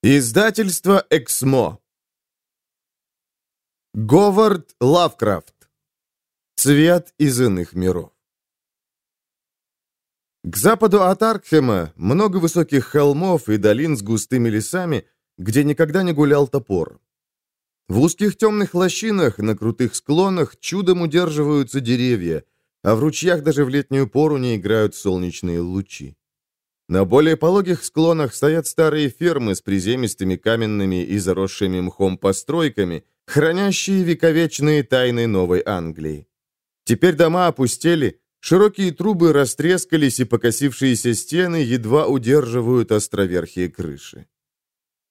Издательство «Эксмо». Говард Лавкрафт. Цвет из иных миров. К западу от Аркхема много высоких холмов и долин с густыми лесами, где никогда не гулял топор. В узких темных лощинах, на крутых склонах чудом удерживаются деревья, а в ручьях даже в летнюю пору не играют солнечные лучи. На более пологих склонах стоят старые фермы с приземистыми каменными и заросшими мхом постройками, хранящие вековечные тайны Новой Англии. Теперь дома опустели, широкие трубы растрескались и покосившиеся стены едва удерживают островерхие крыши.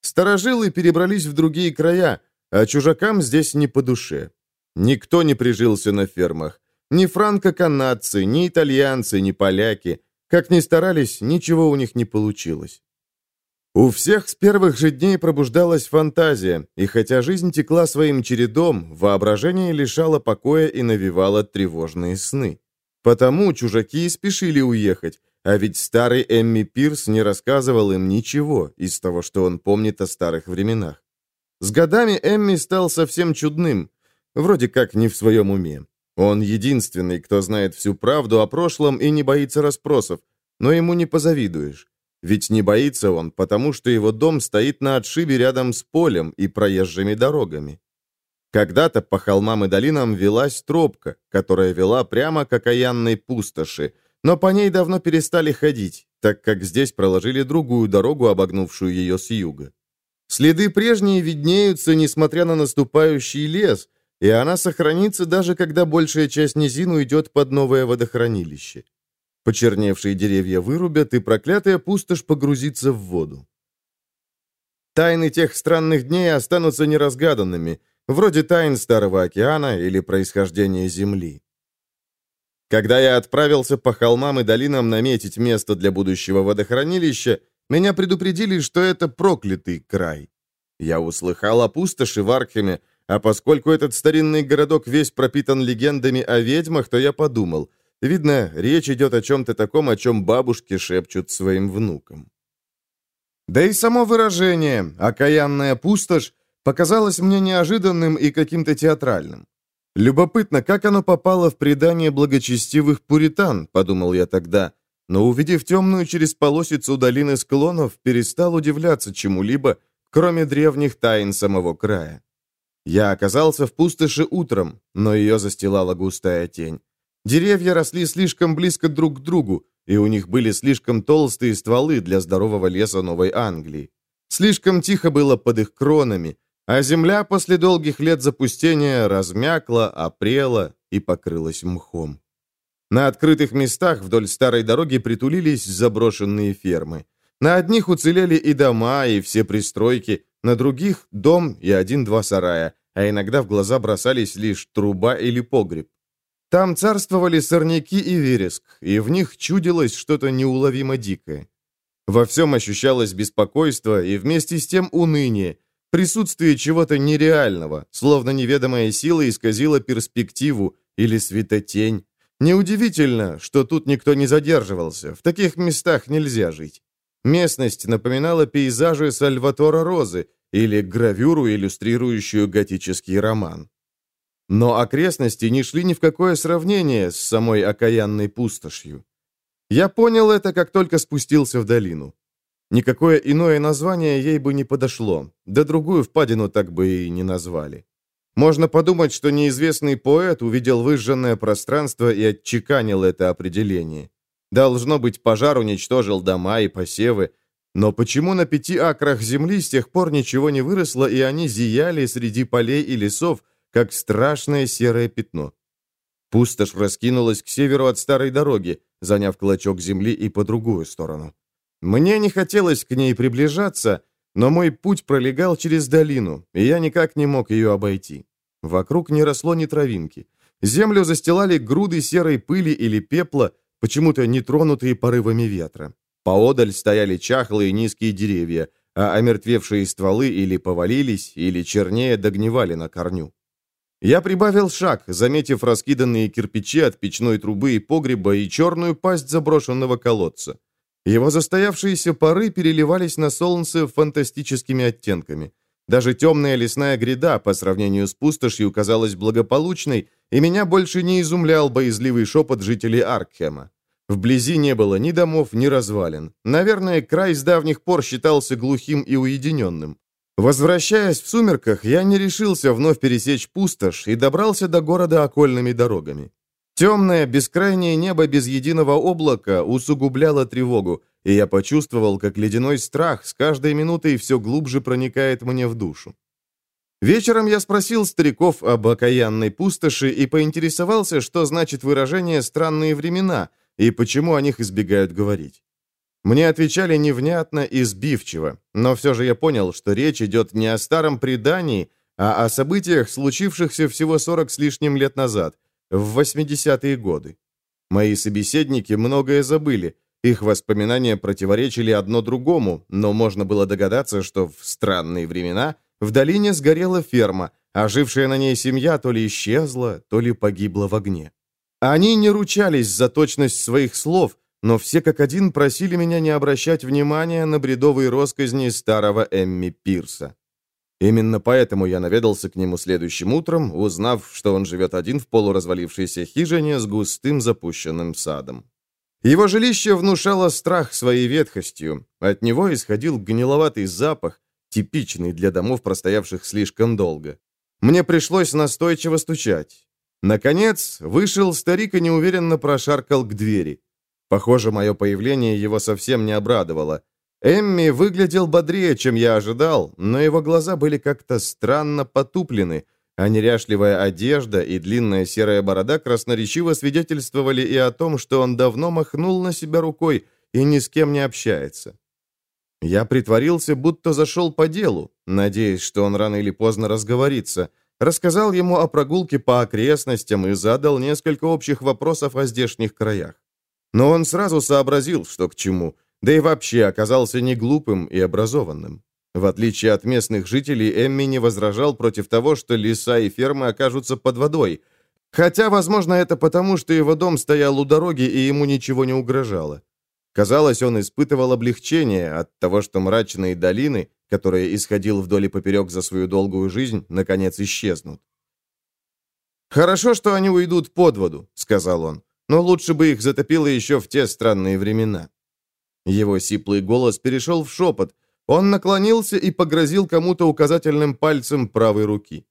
Старожилы перебрались в другие края, а чужакам здесь не по душе. Никто не прижился на фермах. Ни франко-канадцы, ни итальянцы, ни поляки – как ни старались, ничего у них не получилось. У всех с первых же дней пробуждалась фантазия, и хотя жизнь текла своим чередом, воображение лишало покоя и навевало тревожные сны. Потому чужаки и спешили уехать, а ведь старый Эмми Пирс не рассказывал им ничего из того, что он помнит о старых временах. С годами Эмми стал совсем чудным, вроде как не в своем уме. Он единственный, кто знает всю правду о прошлом и не боится расспросов, но ему не позавидуешь. Ведь не боится он, потому что его дом стоит на отшибе рядом с полем и проезжими дорогами. Когда-то по холмам и долинам велась тропка, которая вела прямо к окаянной пустоши, но по ней давно перестали ходить, так как здесь проложили другую дорогу, обогнувшую ее с юга. Следы прежние виднеются, несмотря на наступающий лес, и она сохранится даже когда большая часть низин уйдет под новое водохранилище. Почерневшие деревья вырубят, и проклятая пустошь погрузится в воду. Тайны тех странных дней останутся неразгаданными, вроде тайн Старого океана или происхождения Земли. Когда я отправился по холмам и долинам наметить место для будущего водохранилища, меня предупредили, что это проклятый край. Я услыхал о пустоши в Аркхеме, а поскольку этот старинный городок весь пропитан легендами о ведьмах, то я подумал, видно, речь идет о чем-то таком, о чем бабушки шепчут своим внукам. Да и само выражение «окаянная пустошь» показалось мне неожиданным и каким-то театральным. Любопытно, как оно попало в предание благочестивых пуритан, подумал я тогда, но увидев темную через полосицу долины склонов, перестал удивляться чему-либо, кроме древних тайн самого края. Я оказался в пустоши утром, но ее застилала густая тень. Деревья росли слишком близко друг к другу, и у них были слишком толстые стволы для здорового леса Новой Англии. Слишком тихо было под их кронами, а земля после долгих лет запустения размякла, опрела и покрылась мхом. На открытых местах вдоль старой дороги притулились заброшенные фермы. На одних уцелели и дома, и все пристройки, на других – дом и один-два сарая, а иногда в глаза бросались лишь труба или погреб. Там царствовали сорняки и вереск, и в них чудилось что-то неуловимо дикое. Во всем ощущалось беспокойство и вместе с тем уныние, присутствие чего-то нереального, словно неведомая сила исказила перспективу или светотень. Неудивительно, что тут никто не задерживался, в таких местах нельзя жить. Местность напоминала пейзажи Сальватора Розы или гравюру, иллюстрирующую готический роман. Но окрестности не шли ни в какое сравнение с самой окаянной пустошью. Я понял это, как только спустился в долину. Никакое иное название ей бы не подошло, да другую впадину так бы и не назвали. Можно подумать, что неизвестный поэт увидел выжженное пространство и отчеканил это определение. Должно быть, пожар уничтожил дома и посевы, но почему на пяти акрах земли с тех пор ничего не выросло, и они зияли среди полей и лесов, как страшное серое пятно? Пустошь раскинулась к северу от старой дороги, заняв клочок земли и по другую сторону. Мне не хотелось к ней приближаться, но мой путь пролегал через долину, и я никак не мог ее обойти. Вокруг не росло ни травинки. Землю застилали груды серой пыли или пепла, почему-то не тронутые порывами ветра. Поодаль стояли чахлые низкие деревья, а омертвевшие стволы или повалились, или чернее догнивали на корню. Я прибавил шаг, заметив раскиданные кирпичи от печной трубы и погреба и черную пасть заброшенного колодца. Его застоявшиеся пары переливались на солнце фантастическими оттенками. Даже темная лесная гряда по сравнению с пустошью казалась благополучной, и меня больше не изумлял боязливый шепот жителей Аркхема. Вблизи не было ни домов, ни развалин. Наверное, край с давних пор считался глухим и уединенным. Возвращаясь в сумерках, я не решился вновь пересечь пустошь и добрался до города окольными дорогами. Темное, бескрайнее небо без единого облака усугубляло тревогу, и я почувствовал, как ледяной страх с каждой минутой все глубже проникает мне в душу. Вечером я спросил стариков об окаянной пустоши и поинтересовался, что значит выражение «странные времена», и почему о них избегают говорить. Мне отвечали невнятно и сбивчиво, но все же я понял, что речь идет не о старом предании, а о событиях, случившихся всего 40 с лишним лет назад, в 80-е годы. Мои собеседники многое забыли, их воспоминания противоречили одно другому, но можно было догадаться, что в странные времена в долине сгорела ферма, а жившая на ней семья то ли исчезла, то ли погибла в огне. Они не ручались за точность своих слов, но все как один просили меня не обращать внимания на бредовые росказни старого Эмми Пирса. Именно поэтому я наведался к нему следующим утром, узнав, что он живет один в полуразвалившейся хижине с густым запущенным садом. Его жилище внушало страх своей ветхостью, от него исходил гниловатый запах, типичный для домов, простоявших слишком долго. Мне пришлось настойчиво стучать. Наконец, вышел старик и неуверенно прошаркал к двери. Похоже, мое появление его совсем не обрадовало. Эмми выглядел бодрее, чем я ожидал, но его глаза были как-то странно потуплены, а неряшливая одежда и длинная серая борода красноречиво свидетельствовали и о том, что он давно махнул на себя рукой и ни с кем не общается. Я притворился, будто зашел по делу, надеясь, что он рано или поздно разговорится — рассказал ему о прогулке по окрестностям и задал несколько общих вопросов о здешних краях. Но он сразу сообразил, что к чему, да и вообще оказался не глупым и образованным. В отличие от местных жителей, Эмми не возражал против того, что леса и фермы окажутся под водой, хотя, возможно, это потому, что его дом стоял у дороги и ему ничего не угрожало. Казалось, он испытывал облегчение от того, что мрачные долины, которые исходил вдоль и поперек за свою долгую жизнь, наконец исчезнут. «Хорошо, что они уйдут под воду», — сказал он, «но лучше бы их затопило еще в те странные времена». Его сиплый голос перешел в шепот. Он наклонился и погрозил кому-то указательным пальцем правой руки.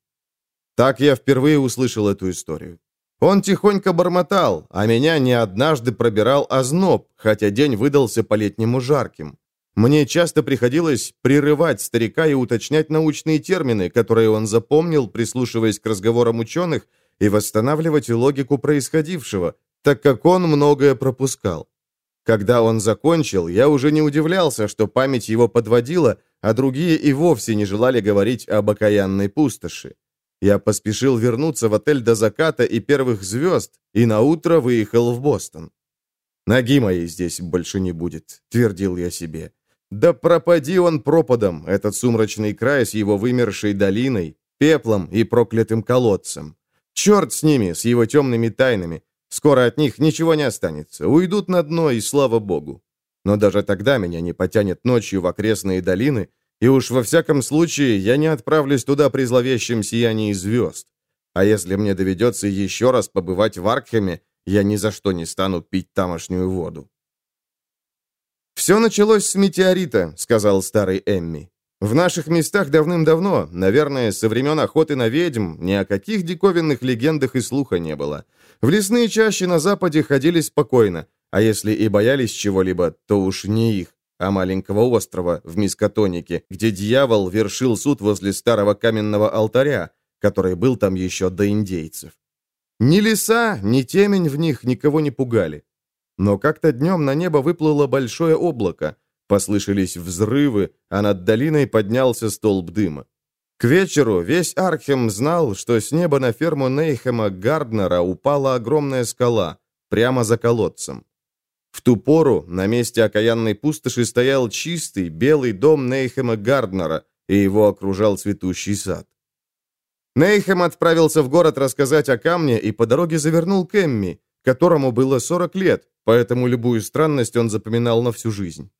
Так я впервые услышал эту историю. Он тихонько бормотал, а меня не однажды пробирал озноб, хотя день выдался по-летнему жарким. Мне часто приходилось прерывать старика и уточнять научные термины, которые он запомнил, прислушиваясь к разговорам ученых, и восстанавливать логику происходившего, так как он многое пропускал. Когда он закончил, я уже не удивлялся, что память его подводила, а другие и вовсе не желали говорить об окаянной пустоши. Я поспешил вернуться в отель до заката и первых звезд, и наутро выехал в Бостон. «Ноги моей здесь больше не будет», — твердил я себе. «Да пропади он пропадом, этот сумрачный край с его вымершей долиной, пеплом и проклятым колодцем. Черт с ними, с его темными тайнами. Скоро от них ничего не останется. Уйдут на дно, и слава богу. Но даже тогда меня не потянет ночью в окрестные долины, и уж во всяком случае я не отправлюсь туда при зловещем сиянии звезд. А если мне доведется еще раз побывать в Аркхеме, я ни за что не стану пить тамошнюю воду. «Все началось с метеорита», — сказал старый Эмми. «В наших местах давным-давно, наверное, со времен охоты на ведьм, ни о каких диковинных легендах и слуха не было. В лесные чащи на западе ходили спокойно, а если и боялись чего-либо, то уж не их а маленького острова в Мискотонике, где дьявол вершил суд возле старого каменного алтаря, который был там еще до индейцев. Ни леса, ни темень в них никого не пугали. Но как-то днем на небо выплыло большое облако, послышались взрывы, а над долиной поднялся столб дыма. К вечеру весь Архем знал, что с неба на ферму Нейхема Гарднера упала огромная скала, прямо за колодцем. В ту пору на месте окаянной пустоши стоял чистый белый дом Нейхема Гарднера, и его окружал цветущий сад. Нейхем отправился в город рассказать о камне и по дороге завернул к Эмми, которому было 40 лет, поэтому любую странность он запоминал на всю жизнь.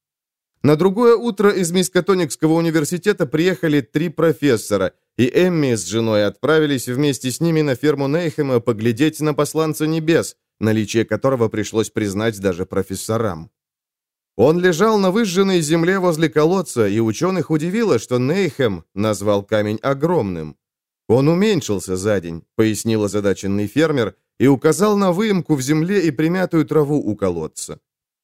На другое утро из Мискатоникского университета приехали три профессора, и Эмми с женой отправились вместе с ними на ферму Нейхема поглядеть на посланца небес, наличие которого пришлось признать даже профессорам. Он лежал на выжженной земле возле колодца, и ученых удивило, что Нейхем назвал камень огромным. Он уменьшился за день, пояснил озадаченный фермер, и указал на выемку в земле и примятую траву у колодца.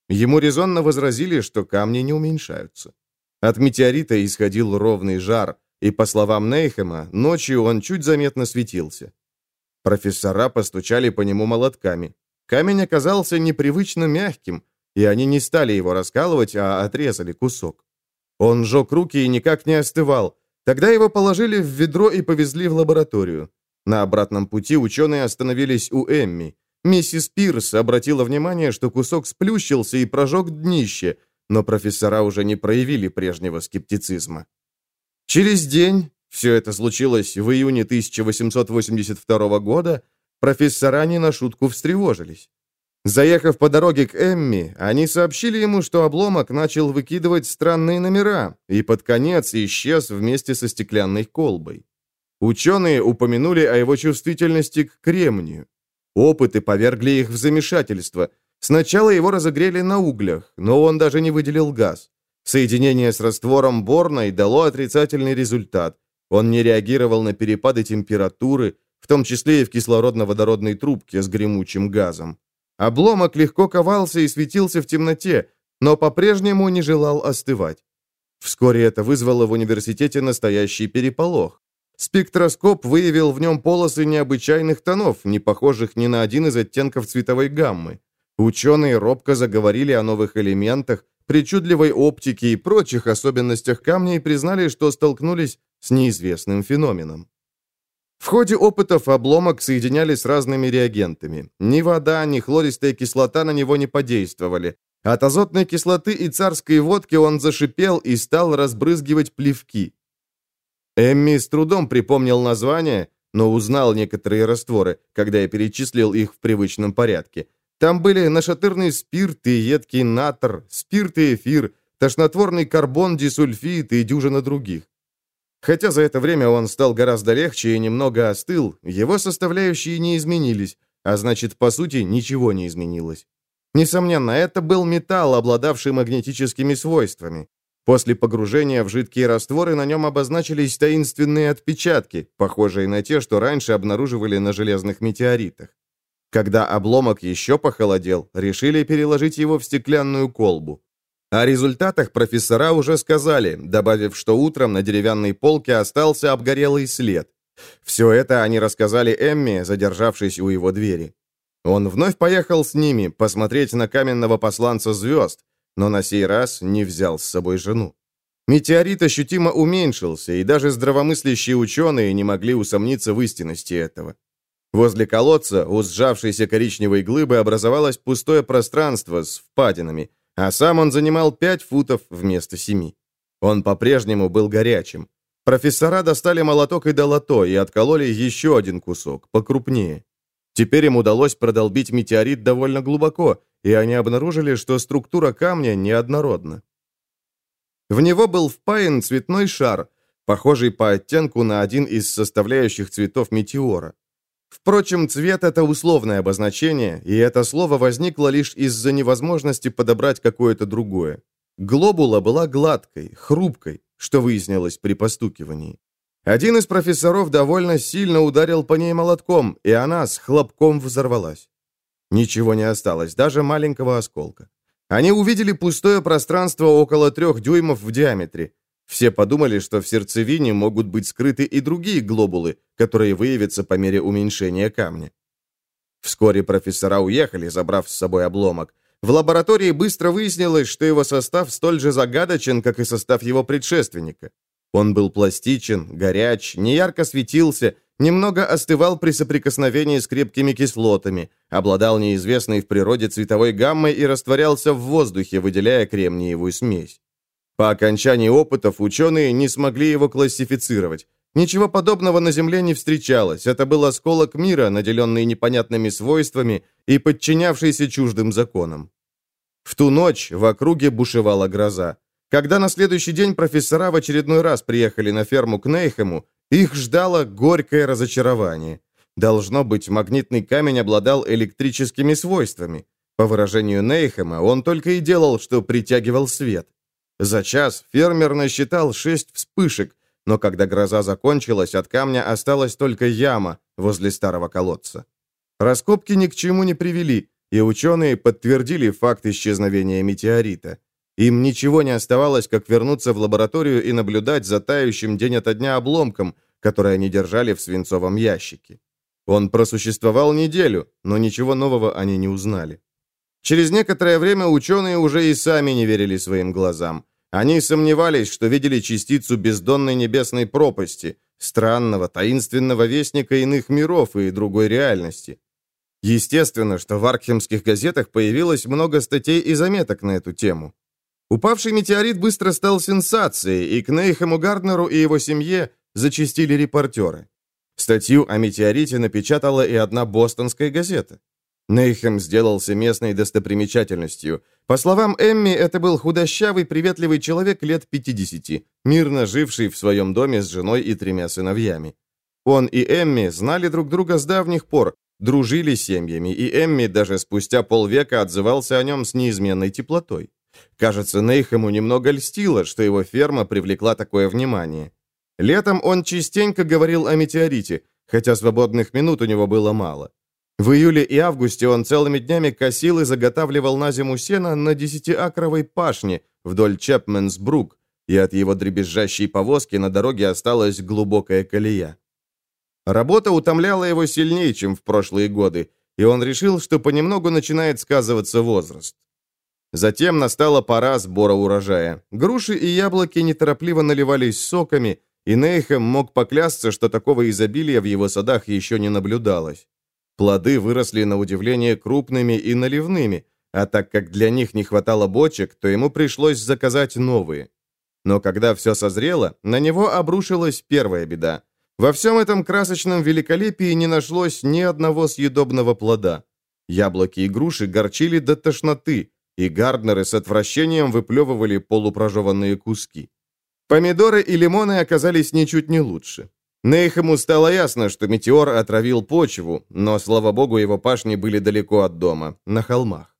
Ему резонно возразили, что камни не уменьшаются. От метеорита исходил ровный жар, и, по словам Нейхема, ночью он чуть заметно светился. Профессора постучали по нему молотками. Камень оказался непривычно мягким, и они не стали его раскалывать, а отрезали кусок. Он жег руки и никак не остывал. Тогда его положили в ведро и повезли в лабораторию. На обратном пути ученые остановились у Эмми. Миссис Пирс обратила внимание, что кусок сплющился и прожег днище, но профессора уже не проявили прежнего скептицизма. Через день, все это случилось в июне 1882 года, профессора не на шутку встревожились. Заехав по дороге к Эмми, они сообщили ему, что обломок начал выкидывать странные номера и под конец исчез вместе со стеклянной колбой. Ученые упомянули о его чувствительности к кремнию. Опыты повергли их в замешательство. Сначала его разогрели на углях, но он даже не выделил газ. Соединение с раствором борной дало отрицательный результат. Он не реагировал на перепады температуры, в том числе и в кислородно-водородной трубке с гремучим газом. Обломок легко ковался и светился в темноте, но по-прежнему не желал остывать. Вскоре это вызвало в университете настоящий переполох. Спектроскоп выявил в нем полосы необычайных тонов, не похожих ни на один из оттенков цветовой гаммы. Ученые робко заговорили о новых элементах, причудливой оптике и прочих особенностях камня и признали, что столкнулись с неизвестным феноменом. В ходе опытов обломок соединяли с разными реагентами. Ни вода, ни хлористая кислота на него не подействовали. От азотной кислоты и царской водки он зашипел и стал разбрызгивать плевки. Эмми с трудом припомнил название, но узнал некоторые растворы, когда я перечислил их в привычном порядке. Там были нашатырный спирт и едкий натр, спирт и эфир, тошнотворный карбон, дисульфид и дюжина других. Хотя за это время он стал гораздо легче и немного остыл, его составляющие не изменились, а значит, по сути, ничего не изменилось. Несомненно, это был металл, обладавший магнетическими свойствами. После погружения в жидкие растворы на нем обозначились таинственные отпечатки, похожие на те, что раньше обнаруживали на железных метеоритах. Когда обломок еще похолодел, решили переложить его в стеклянную колбу. О результатах профессора уже сказали, добавив, что утром на деревянной полке остался обгорелый след. Все это они рассказали Эмме, задержавшись у его двери. Он вновь поехал с ними посмотреть на каменного посланца звезд, но на сей раз не взял с собой жену. Метеорит ощутимо уменьшился, и даже здравомыслящие ученые не могли усомниться в истинности этого. Возле колодца у сжавшейся коричневой глыбы образовалось пустое пространство с впадинами, а сам он занимал 5 футов вместо 7. Он по-прежнему был горячим. Профессора достали молоток и долото и откололи еще один кусок, покрупнее. Теперь им удалось продолбить метеорит довольно глубоко, и они обнаружили, что структура камня неоднородна. В него был впаян цветной шар, похожий по оттенку на один из составляющих цветов метеора. Впрочем, цвет — это условное обозначение, и это слово возникло лишь из-за невозможности подобрать какое-то другое. Глобула была гладкой, хрупкой, что выяснилось при постукивании. Один из профессоров довольно сильно ударил по ней молотком, и она с хлопком взорвалась. Ничего не осталось, даже маленького осколка. Они увидели пустое пространство около трех дюймов в диаметре. Все подумали, что в сердцевине могут быть скрыты и другие глобулы, которые выявятся по мере уменьшения камня. Вскоре профессора уехали, забрав с собой обломок. В лаборатории быстро выяснилось, что его состав столь же загадочен, как и состав его предшественника. Он был пластичен, горяч, неярко светился, немного остывал при соприкосновении с крепкими кислотами, обладал неизвестной в природе цветовой гаммой и растворялся в воздухе, выделяя кремниевую смесь. По окончании опытов ученые не смогли его классифицировать. Ничего подобного на Земле не встречалось. Это был осколок мира, наделенный непонятными свойствами и подчинявшийся чуждым законам. В ту ночь в округе бушевала гроза. Когда на следующий день профессора в очередной раз приехали на ферму к Нейхему, их ждало горькое разочарование. Должно быть, магнитный камень обладал электрическими свойствами. По выражению Нейхема, он только и делал, что притягивал свет. За час фермер насчитал шесть вспышек, но когда гроза закончилась, от камня осталась только яма возле старого колодца. Раскопки ни к чему не привели, и ученые подтвердили факт исчезновения метеорита. Им ничего не оставалось, как вернуться в лабораторию и наблюдать за тающим день ото дня обломком, который они держали в свинцовом ящике. Он просуществовал неделю, но ничего нового они не узнали. Через некоторое время ученые уже и сами не верили своим глазам. Они сомневались, что видели частицу бездонной небесной пропасти, странного, таинственного вестника иных миров и другой реальности. Естественно, что в аркхемских газетах появилось много статей и заметок на эту тему. Упавший метеорит быстро стал сенсацией, и к Нейхему Гарднеру и его семье зачастили репортеры. Статью о метеорите напечатала и одна бостонская газета. Нейхем сделался местной достопримечательностью. По словам Эмми, это был худощавый, приветливый человек лет 50, мирно живший в своем доме с женой и тремя сыновьями. Он и Эмми знали друг друга с давних пор, дружили семьями, и Эмми даже спустя полвека отзывался о нем с неизменной теплотой. Кажется, Нейхему немного льстило, что его ферма привлекла такое внимание. Летом он частенько говорил о метеорите, хотя свободных минут у него было мало. В июле и августе он целыми днями косил и заготавливал на зиму сено на десятиакровой пашне вдоль Чепменсбрук, и от его дребезжащей повозки на дороге осталась глубокая колея. Работа утомляла его сильнее, чем в прошлые годы, и он решил, что понемногу начинает сказываться возраст. Затем настала пора сбора урожая. Груши и яблоки неторопливо наливались соками, и Нейхем мог поклясться, что такого изобилия в его садах еще не наблюдалось. Плоды выросли на удивление крупными и наливными, а так как для них не хватало бочек, то ему пришлось заказать новые. Но когда все созрело, на него обрушилась первая беда. Во всем этом красочном великолепии не нашлось ни одного съедобного плода. Яблоки и груши горчили до тошноты, и гарднеры с отвращением выплевывали полупрожеванные куски. Помидоры и лимоны оказались ничуть не лучше. Нейхему стало ясно, что метеор отравил почву, но, слава богу, его пашни были далеко от дома, на холмах.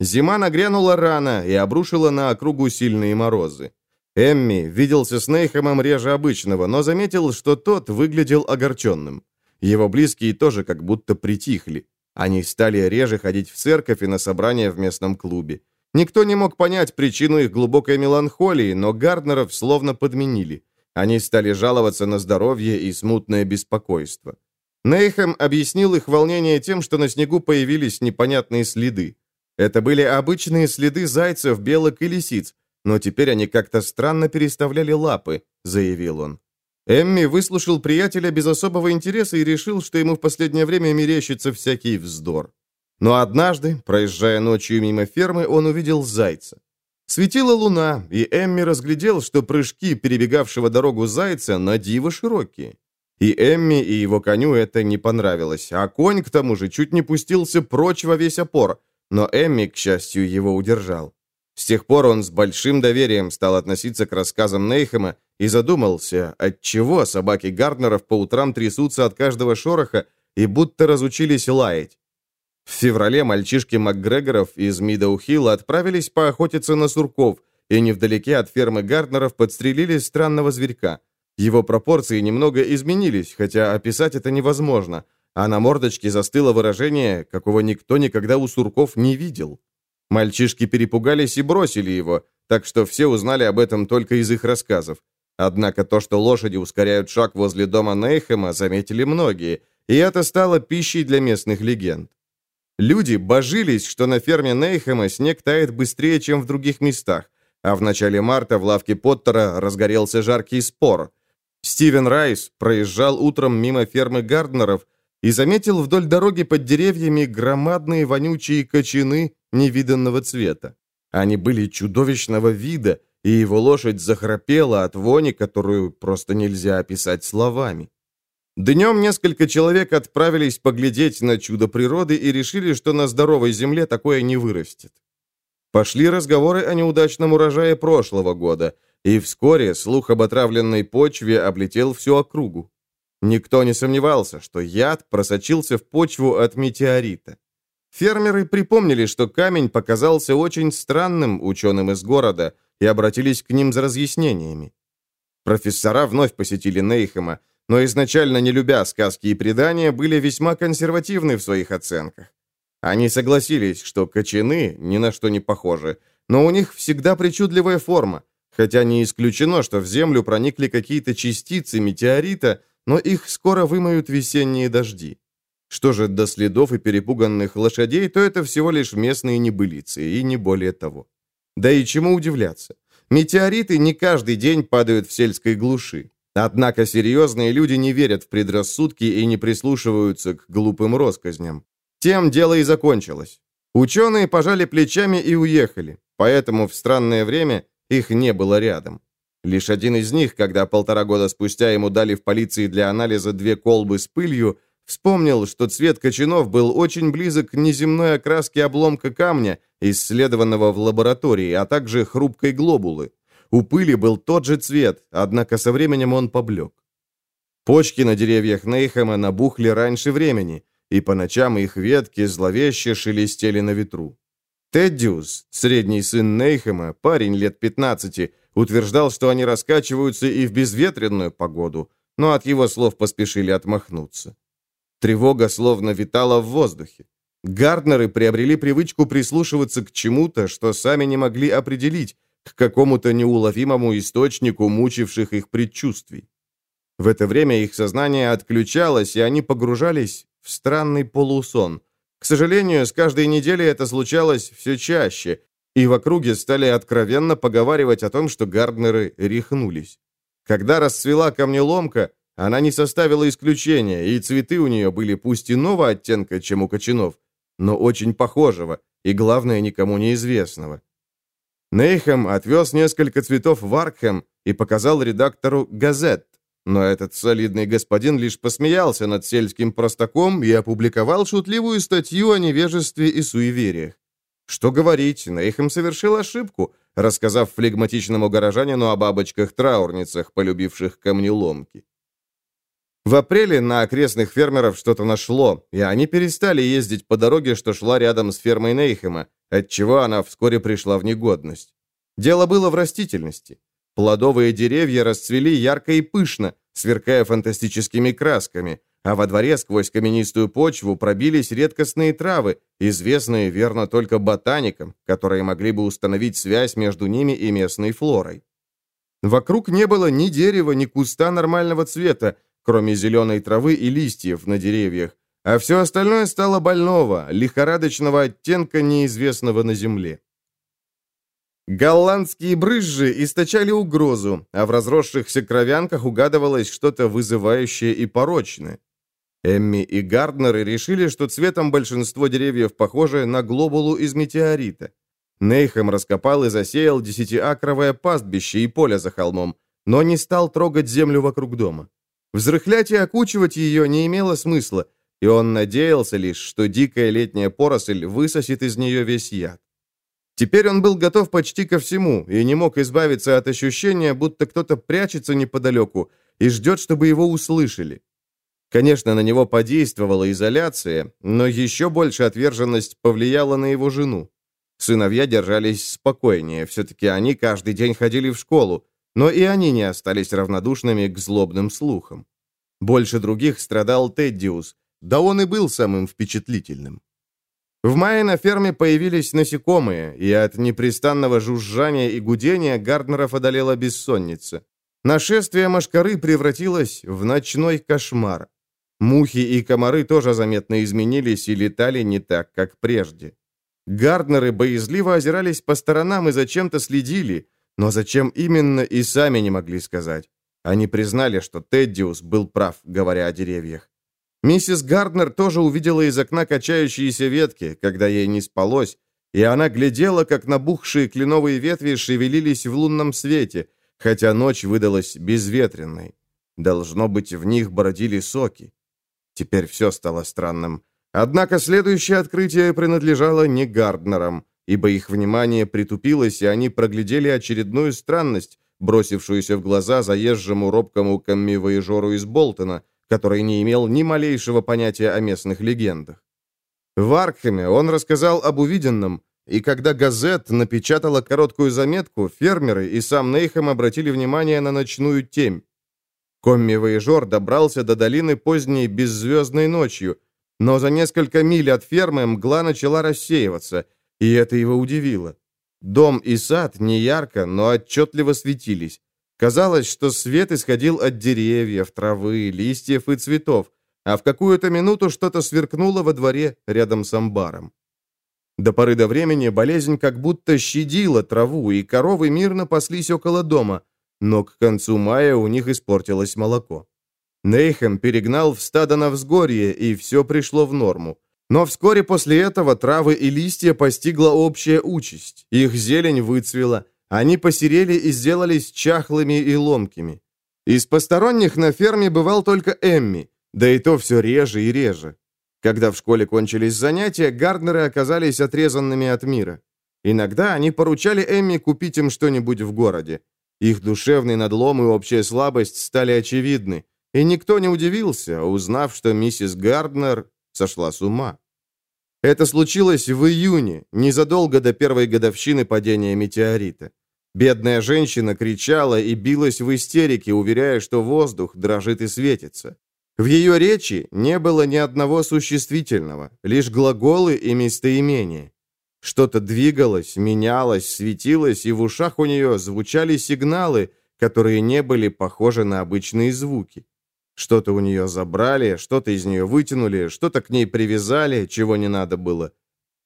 Зима нагрянула рано и обрушила на округу сильные морозы. Эмми виделся с Нейхемом реже обычного, но заметил, что тот выглядел огорченным. Его близкие тоже как будто притихли. Они стали реже ходить в церковь и на собрания в местном клубе. Никто не мог понять причину их глубокой меланхолии, но Гарднеров словно подменили. Они стали жаловаться на здоровье и смутное беспокойство. Нейхэм объяснил их волнение тем, что на снегу появились непонятные следы. Это были обычные следы зайцев, белок и лисиц, но теперь они как-то странно переставляли лапы, заявил он. Эмми выслушал приятеля без особого интереса и решил, что ему в последнее время мерещится всякий вздор. Но однажды, проезжая ночью мимо фермы, он увидел зайца. Светила луна, и Эмми разглядел, что прыжки перебегавшего дорогу зайца на диво широкие. И Эмми, и его коню это не понравилось, а конь, к тому же, чуть не пустился прочь во весь опор, но Эмми, к счастью, его удержал. С тех пор он с большим доверием стал относиться к рассказам Нейхема и задумался, отчего собаки Гарднеров по утрам трясутся от каждого шороха и будто разучились лаять. В феврале мальчишки МакГрегоров из Мидоухилла отправились поохотиться на сурков, и невдалеке от фермы Гарднеров подстрелили странного зверька. Его пропорции немного изменились, хотя описать это невозможно, а на мордочке застыло выражение, какого никто никогда у сурков не видел. Мальчишки перепугались и бросили его, так что все узнали об этом только из их рассказов. Однако то, что лошади ускоряют шаг возле дома Нейхема, заметили многие, и это стало пищей для местных легенд. Люди божились, что на ферме Нейхема снег тает быстрее, чем в других местах, а в начале марта в лавке Поттера разгорелся жаркий спор. Стивен Райс проезжал утром мимо фермы Гарднеров и заметил вдоль дороги под деревьями громадные вонючие кочаны невиданного цвета. Они были чудовищного вида, и его лошадь захрапела от вони, которую просто нельзя описать словами. Днем несколько человек отправились поглядеть на чудо природы и решили, что на здоровой земле такое не вырастет. Пошли разговоры о неудачном урожае прошлого года, и вскоре слух об отравленной почве облетел всю округу. Никто не сомневался, что яд просочился в почву от метеорита. Фермеры припомнили, что камень показался очень странным ученым из города и обратились к ним за разъяснениями. Профессора вновь посетили Нейхема, но изначально не любя сказки и предания, были весьма консервативны в своих оценках. Они согласились, что кочаны ни на что не похожи, но у них всегда причудливая форма, хотя не исключено, что в Землю проникли какие-то частицы метеорита, но их скоро вымоют весенние дожди. Что же до следов и перепуганных лошадей, то это всего лишь местные небылицы, и не более того. Да и чему удивляться? Метеориты не каждый день падают в сельской глуши. Однако серьезные люди не верят в предрассудки и не прислушиваются к глупым россказням. Тем дело и закончилось. Ученые пожали плечами и уехали, поэтому в странное время их не было рядом. Лишь один из них, когда полтора года спустя ему дали в полиции для анализа две колбы с пылью, вспомнил, что цвет кочанов был очень близок к неземной окраске обломка камня, исследованного в лаборатории, а также хрупкой глобулы. У пыли был тот же цвет, однако со временем он поблек. Почки на деревьях Нейхема набухли раньше времени, и по ночам их ветки зловеще шелестели на ветру. Теддиус, средний сын Нейхема, парень лет 15, утверждал, что они раскачиваются и в безветренную погоду, но от его слов поспешили отмахнуться. Тревога словно витала в воздухе. Гарднеры приобрели привычку прислушиваться к чему-то, что сами не могли определить, к какому-то неуловимому источнику мучивших их предчувствий. В это время их сознание отключалось, и они погружались в странный полусон. К сожалению, с каждой неделей это случалось все чаще, и в округе стали откровенно поговаривать о том, что Гарднеры рехнулись. Когда расцвела камнеломка, она не составила исключения, и цветы у нее были пусть иного оттенка, чем у кочанов, но очень похожего, и, главное, никому неизвестного. Нейхем отвез несколько цветов в Аркхем и показал редактору газет, но этот солидный господин лишь посмеялся над сельским простаком и опубликовал шутливую статью о невежестве и суевериях. Что говорить, Нейхем совершил ошибку, рассказав флегматичному горожанину о бабочках-траурницах, полюбивших камнеломки. В апреле на окрестных фермеров что-то нашло, и они перестали ездить по дороге, что шла рядом с фермой Нейхема, отчего она вскоре пришла в негодность. Дело было в растительности. Плодовые деревья расцвели ярко и пышно, сверкая фантастическими красками, а во дворе сквозь каменистую почву пробились редкостные травы, известные верно только ботаникам, которые могли бы установить связь между ними и местной флорой. Вокруг не было ни дерева, ни куста нормального цвета, кроме зеленой травы и листьев на деревьях, а все остальное стало больного, лихорадочного оттенка, неизвестного на земле. Голландские брызжи источали угрозу, а в разросшихся кровянках угадывалось что-то вызывающее и порочное. Эмми и Гарднеры решили, что цветом большинство деревьев похоже на глобулу из метеорита. Нейхем раскопал и засеял десятиакровое пастбище и поле за холмом, но не стал трогать землю вокруг дома. Взрыхлять и окучивать ее не имело смысла, и он надеялся лишь, что дикая летняя поросль высосет из нее весь яд. Теперь он был готов почти ко всему и не мог избавиться от ощущения, будто кто-то прячется неподалеку и ждет, чтобы его услышали. Конечно, на него подействовала изоляция, но еще больше отверженность повлияла на его жену. Сыновья держались спокойнее, все-таки они каждый день ходили в школу, но и они не остались равнодушными к злобным слухам. Больше других страдал Теддиус, да он и был самым впечатлительным. В мае на ферме появились насекомые, и от непрестанного жужжания и гудения Гарднеров одолела бессонница. Нашествие мошкары превратилось в ночной кошмар. Мухи и комары тоже заметно изменились и летали не так, как прежде. Гарднеры боязливо озирались по сторонам и зачем-то следили, но зачем именно и сами не могли сказать. Они признали, что Теддиус был прав, говоря о деревьях. Миссис Гарднер тоже увидела из окна качающиеся ветки, когда ей не спалось, и она глядела, как набухшие кленовые ветви шевелились в лунном свете, хотя ночь выдалась безветренной. Должно быть, в них бродили соки. Теперь все стало странным. Однако следующее открытие принадлежало не Гарднерам, ибо их внимание притупилось, и они проглядели очередную странность, бросившуюся в глаза заезжему робкому камми-воежору из Болтона, который не имел ни малейшего понятия о местных легендах. В Аркхеме он рассказал об увиденном, и когда газет напечатала короткую заметку, фермеры и сам Нейхем обратили внимание на ночную темь. Комми-воежор добрался до долины поздней беззвездной ночью, но за несколько миль от фермы мгла начала рассеиваться, и это его удивило. Дом и сад не ярко, но отчетливо светились. Казалось, что свет исходил от деревьев, травы, листьев и цветов, а в какую-то минуту что-то сверкнуло во дворе рядом с амбаром. До поры до времени болезнь как будто щадила траву, и коровы мирно паслись около дома, но к концу мая у них испортилось молоко. Нейхем перегнал в стадо на взгорье, и все пришло в норму. Но вскоре после этого травы и листья постигла общая участь. Их зелень выцвела, они посерели и сделались чахлыми и ломкими. Из посторонних на ферме бывал только Эмми, да и то все реже и реже. Когда в школе кончились занятия, Гарднеры оказались отрезанными от мира. Иногда они поручали Эмми купить им что-нибудь в городе. Их душевный надлом и общая слабость стали очевидны, и никто не удивился, узнав, что миссис Гарднер сошла с ума. Это случилось в июне, незадолго до первой годовщины падения метеорита. Бедная женщина кричала и билась в истерике, уверяя, что воздух дрожит и светится. В ее речи не было ни одного существительного, лишь глаголы и местоимения. Что-то двигалось, менялось, светилось, и в ушах у нее звучали сигналы, которые не были похожи на обычные звуки. Что-то у нее забрали, что-то из нее вытянули, что-то к ней привязали, чего не надо было.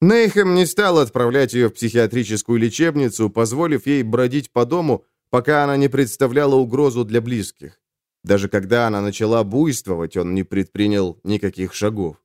Нейхем не стал отправлять ее в психиатрическую лечебницу, позволив ей бродить по дому, пока она не представляла угрозу для близких. Даже когда она начала буйствовать, он не предпринял никаких шагов.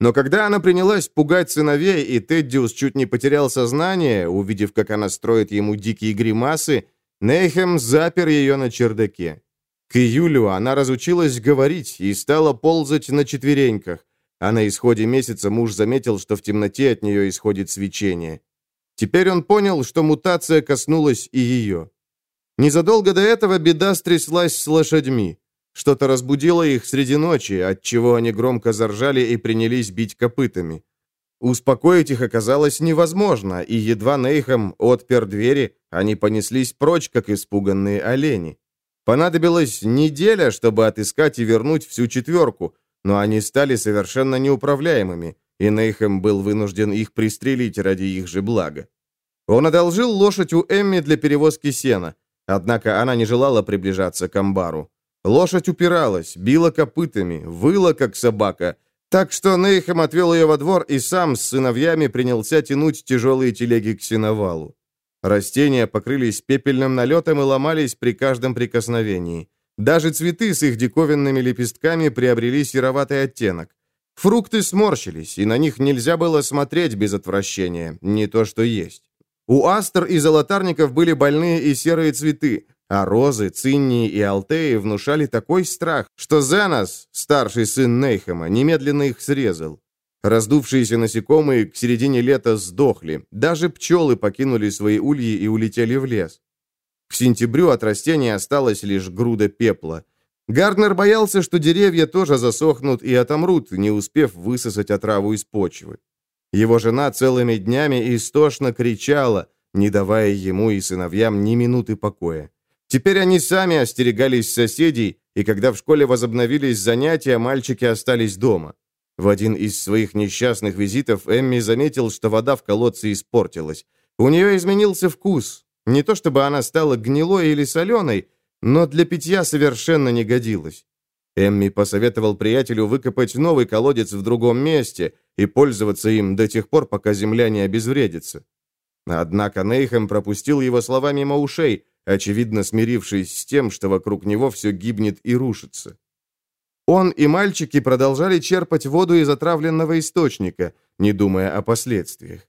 Но когда она принялась пугать сыновей, и Теддиус чуть не потерял сознание, увидев, как она строит ему дикие гримасы, Нейхем запер ее на чердаке. К июлю она разучилась говорить и стала ползать на четвереньках, а на исходе месяца муж заметил, что в темноте от нее исходит свечение. Теперь он понял, что мутация коснулась и ее. Незадолго до этого беда стряслась с лошадьми. Что-то разбудило их среди ночи, отчего они громко заржали и принялись бить копытами. Успокоить их оказалось невозможно, и едва Нейхам отпер двери, они понеслись прочь, как испуганные олени. Понадобилась неделя, чтобы отыскать и вернуть всю четверку, но они стали совершенно неуправляемыми, и Нейхэм был вынужден их пристрелить ради их же блага. Он одолжил лошадь у Эмми для перевозки сена, однако она не желала приближаться к амбару. Лошадь упиралась, била копытами, выла, как собака, так что Нейхэм отвел ее во двор и сам с сыновьями принялся тянуть тяжелые телеги к сеновалу. Растения покрылись пепельным налетом и ломались при каждом прикосновении. Даже цветы с их диковинными лепестками приобрели сероватый оттенок. Фрукты сморщились, и на них нельзя было смотреть без отвращения, не то что есть. У астр и золотарников были больные и серые цветы, а розы, циннии и алтеи внушали такой страх, что Зенос, старший сын Нейхема, немедленно их срезал. Раздувшиеся насекомые к середине лета сдохли. Даже пчелы покинули свои ульи и улетели в лес. К сентябрю от растения осталась лишь груда пепла. Гарднер боялся, что деревья тоже засохнут и отомрут, не успев высосать отраву из почвы. Его жена целыми днями истошно кричала, не давая ему и сыновьям ни минуты покоя. Теперь они сами остерегались соседей, и когда в школе возобновились занятия, мальчики остались дома. В один из своих несчастных визитов Эмми заметил, что вода в колодце испортилась. У нее изменился вкус. Не то чтобы она стала гнилой или соленой, но для питья совершенно не годилась. Эмми посоветовал приятелю выкопать новый колодец в другом месте и пользоваться им до тех пор, пока земля не обезвредится. Однако Нейхэм пропустил его слова мимо ушей, очевидно смирившись с тем, что вокруг него все гибнет и рушится. Он и мальчики продолжали черпать воду из отравленного источника, не думая о последствиях.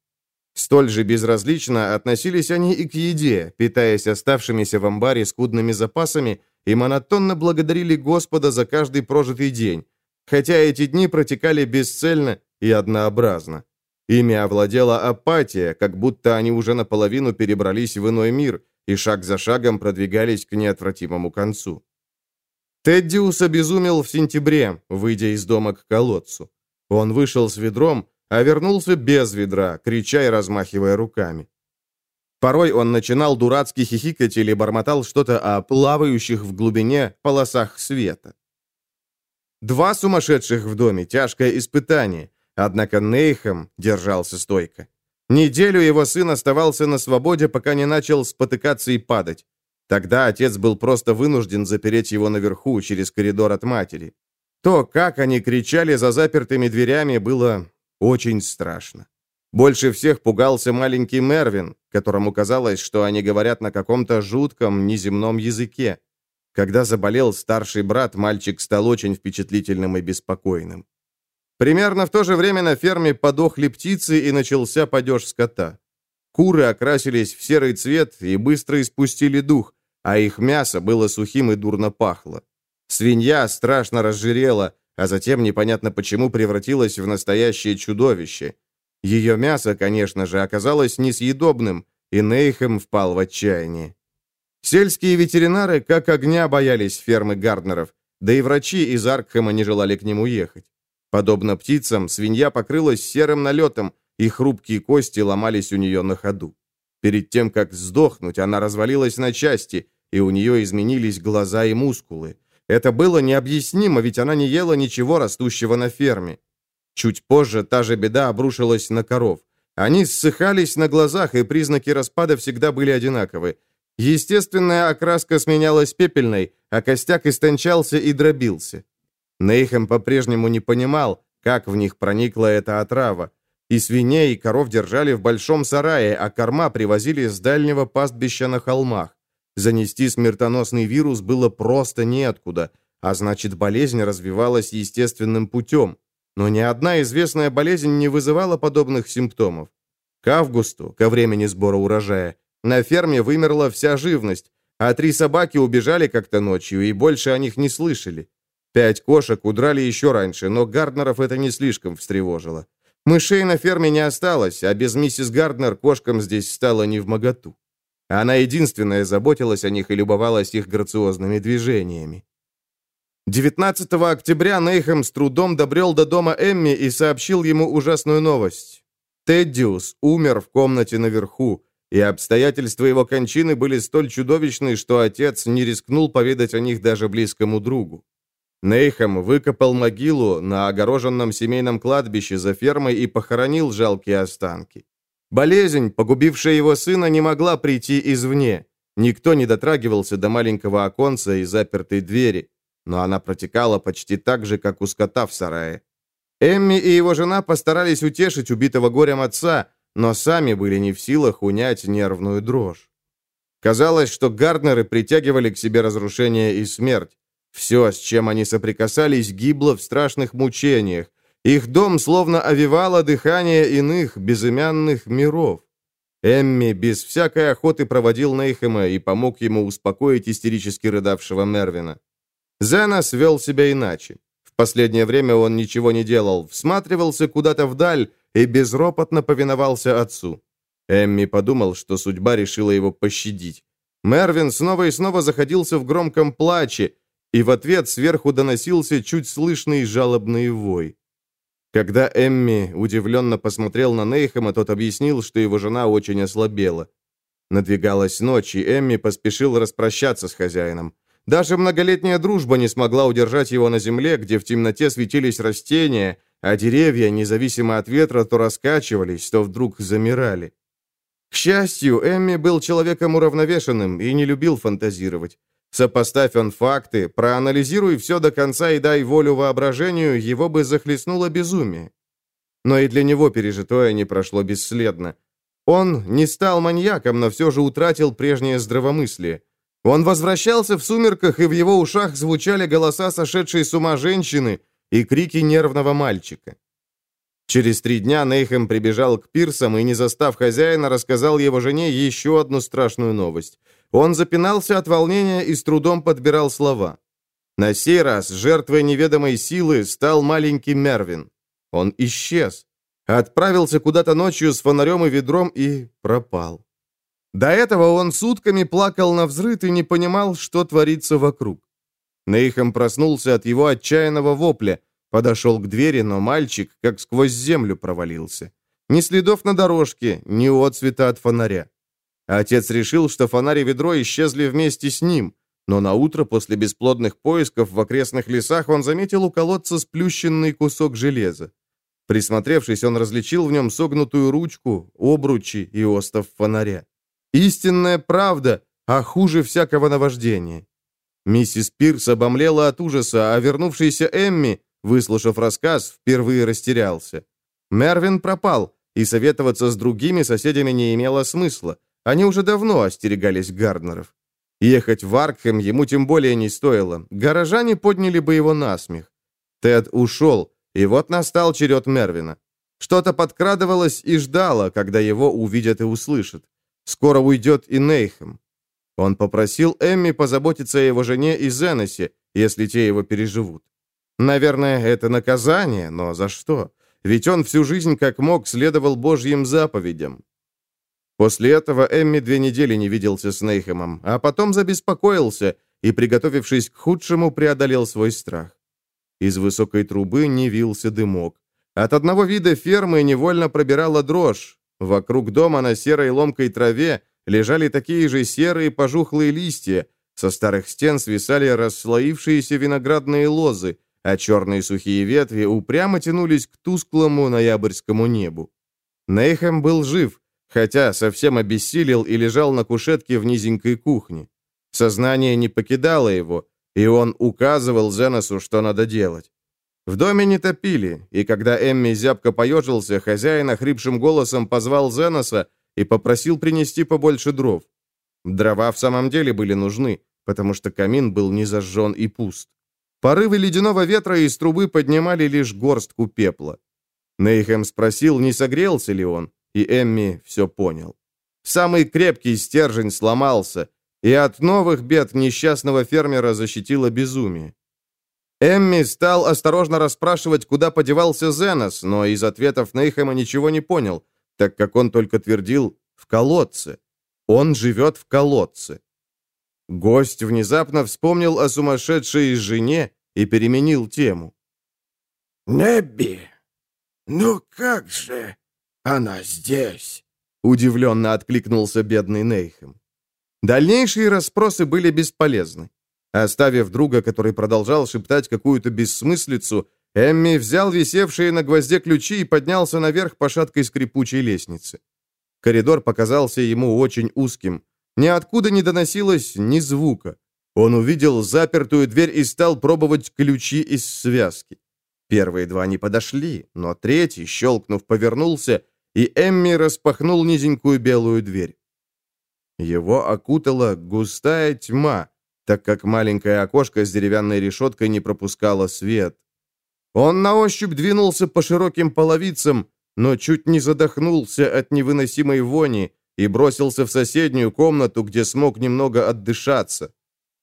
Столь же безразлично относились они и к еде, питаясь оставшимися в амбаре скудными запасами и монотонно благодарили Господа за каждый прожитый день, хотя эти дни протекали бесцельно и однообразно. Ими овладела апатия, как будто они уже наполовину перебрались в иной мир и шаг за шагом продвигались к неотвратимому концу. Теддиус обезумел в сентябре, выйдя из дома к колодцу. Он вышел с ведром, а вернулся без ведра, крича и размахивая руками. Порой он начинал дурацки хихикать или бормотал что-то о плавающих в глубине полосах света. Два сумасшедших в доме – тяжкое испытание, однако Нейхам держался стойко. Неделю его сын оставался на свободе, пока не начал спотыкаться и падать. Тогда отец был просто вынужден запереть его наверху, через коридор от матери. То, как они кричали за запертыми дверями, было очень страшно. Больше всех пугался маленький Мервин, которому казалось, что они говорят на каком-то жутком, неземном языке. Когда заболел старший брат, мальчик стал очень впечатлительным и беспокойным. Примерно в то же время на ферме подохли птицы и начался падеж скота. Куры окрасились в серый цвет и быстро испустили дух, а их мясо было сухим и дурно пахло. Свинья страшно разжирела, а затем непонятно почему превратилась в настоящее чудовище. Ее мясо, конечно же, оказалось несъедобным, и Нейхем впал в отчаяние. Сельские ветеринары как огня боялись фермы Гарднеров, да и врачи из Аркхема не желали к нему ехать. Подобно птицам, свинья покрылась серым налетом, и хрупкие кости ломались у нее на ходу. Перед тем, как сдохнуть, она развалилась на части, и у нее изменились глаза и мускулы. Это было необъяснимо, ведь она не ела ничего растущего на ферме. Чуть позже та же беда обрушилась на коров. Они ссыхались на глазах, и признаки распада всегда были одинаковы. Естественная окраска сменялась пепельной, а костяк истончался и дробился. Нейхем по-прежнему не понимал, как в них проникла эта отрава. И свиней, и коров держали в большом сарае, а корма привозили с дальнего пастбища на холмах. Занести смертоносный вирус было просто неоткуда, а значит, болезнь развивалась естественным путем. Но ни одна известная болезнь не вызывала подобных симптомов. К августу, ко времени сбора урожая, на ферме вымерла вся живность, а три собаки убежали как-то ночью, и больше о них не слышали. Пять кошек удрали еще раньше, но Гарднеров это не слишком встревожило. Мышей на ферме не осталось, а без миссис Гарднер кошкам здесь стало не в моготу. Она единственная заботилась о них и любовалась их грациозными движениями. 19 октября Нейхэм с трудом добрел до дома Эмми и сообщил ему ужасную новость. Теддиус умер в комнате наверху, и обстоятельства его кончины были столь чудовищны, что отец не рискнул поведать о них даже близкому другу. Нейхам выкопал могилу на огороженном семейном кладбище за фермой и похоронил жалкие останки. Болезнь, погубившая его сына, не могла прийти извне. Никто не дотрагивался до маленького оконца и запертой двери, но она протекала почти так же, как у скота в сарае. Эмми и его жена постарались утешить убитого горем отца, но сами были не в силах унять нервную дрожь. Казалось, что Гарднеры притягивали к себе разрушение и смерть. Все, с чем они соприкасались, гибло в страшных мучениях. Их дом словно овивало дыхание иных, безымянных миров. Эмми без всякой охоты проводил Нейхема и помог ему успокоить истерически рыдавшего Мервина. Зенос вел себя иначе. В последнее время он ничего не делал, всматривался куда-то вдаль и безропотно повиновался отцу. Эмми подумал, что судьба решила его пощадить. Мервин снова и снова заходился в громком плаче, и в ответ сверху доносился чуть слышный жалобный вой. Когда Эмми удивленно посмотрел на Нейхема, тот объяснил, что его жена очень ослабела. Надвигалась ночь, и Эмми поспешил распрощаться с хозяином. Даже многолетняя дружба не смогла удержать его на земле, где в темноте светились растения, а деревья, независимо от ветра, то раскачивались, то вдруг замирали. К счастью, Эмми был человеком уравновешенным и не любил фантазировать. Сопоставь он факты, проанализируй все до конца и дай волю воображению, его бы захлестнуло безумие. Но и для него пережитое не прошло бесследно. Он не стал маньяком, но все же утратил прежнее здравомыслие. Он возвращался в сумерках, и в его ушах звучали голоса сошедшей с ума женщины и крики нервного мальчика. Через три дня Нейхем прибежал к пирсам и, не застав хозяина, рассказал его жене еще одну страшную новость. Он запинался от волнения и с трудом подбирал слова. На сей раз жертвой неведомой силы стал маленький Мервин. Он исчез. Отправился куда-то ночью с фонарем и ведром и пропал. До этого он сутками плакал на взрыт и не понимал, что творится вокруг. Нейхам проснулся от его отчаянного вопля, подошел к двери, но мальчик как сквозь землю провалился. Ни следов на дорожке, ни отцвета от фонаря. Отец решил, что фонарь и ведро исчезли вместе с ним, но на утро после бесплодных поисков в окрестных лесах он заметил у колодца сплющенный кусок железа. Присмотревшись, он различил в нем согнутую ручку, обручи и остов фонаря. Истинная правда, а хуже всякого наваждения. Миссис Пирс обомлела от ужаса, а вернувшийся Эмми, выслушав рассказ, впервые растерялся. Мервин пропал, и советоваться с другими соседями не имело смысла. Они уже давно остерегались Гарднеров. Ехать в Аркхэм ему тем более не стоило. Горожане подняли бы его на смех. Тед ушел, и вот настал черед Мервина. Что-то подкрадывалось и ждало, когда его увидят и услышат. Скоро уйдет и Нейхем. Он попросил Эмми позаботиться о его жене и Зеносе, если те его переживут. Наверное, это наказание, но за что? Ведь он всю жизнь как мог следовал Божьим заповедям. После этого Эмми две недели не виделся с Нейхемом, а потом забеспокоился и, приготовившись к худшему, преодолел свой страх. Из высокой трубы не вился дымок. От одного вида фермы невольно пробирала дрожь. Вокруг дома на серой ломкой траве лежали такие же серые пожухлые листья, со старых стен свисали расслоившиеся виноградные лозы, а черные сухие ветви упрямо тянулись к тусклому ноябрьскому небу. Нейхем был жив, хотя совсем обессилел и лежал на кушетке в низенькой кухне. Сознание не покидало его, и он указывал Зеносу, что надо делать. В доме не топили, и когда Эмми зябко поежился, хозяин охрипшим голосом позвал Зеноса и попросил принести побольше дров. Дрова в самом деле были нужны, потому что камин был не зажжен и пуст. Порывы ледяного ветра из трубы поднимали лишь горстку пепла. Нейхем спросил, не согрелся ли он, и Эмми все понял. Самый крепкий стержень сломался, и от новых бед несчастного фермера защитило безумие. Эмми стал осторожно расспрашивать, куда подевался Зенос, но из ответов Нейхема ничего не понял, так как он только твердил «в колодце». Он живет в колодце. Гость внезапно вспомнил о сумасшедшей жене и переменил тему. «Небби, ну как же она здесь?» Удивленно откликнулся бедный Нейхем. Дальнейшие расспросы были бесполезны. Оставив друга, который продолжал шептать какую-то бессмыслицу, Эмми взял висевшие на гвозде ключи и поднялся наверх по шаткой скрипучей лестнице. Коридор показался ему очень узким. Ниоткуда не доносилось ни звука. Он увидел запертую дверь и стал пробовать ключи из связки. Первые два не подошли, но третий, щелкнув, повернулся, и Эмми распахнул низенькую белую дверь. Его окутала густая тьма, так как маленькое окошко с деревянной решеткой не пропускало свет. Он на ощупь двинулся по широким половицам, но чуть не задохнулся от невыносимой вони и бросился в соседнюю комнату, где смог немного отдышаться.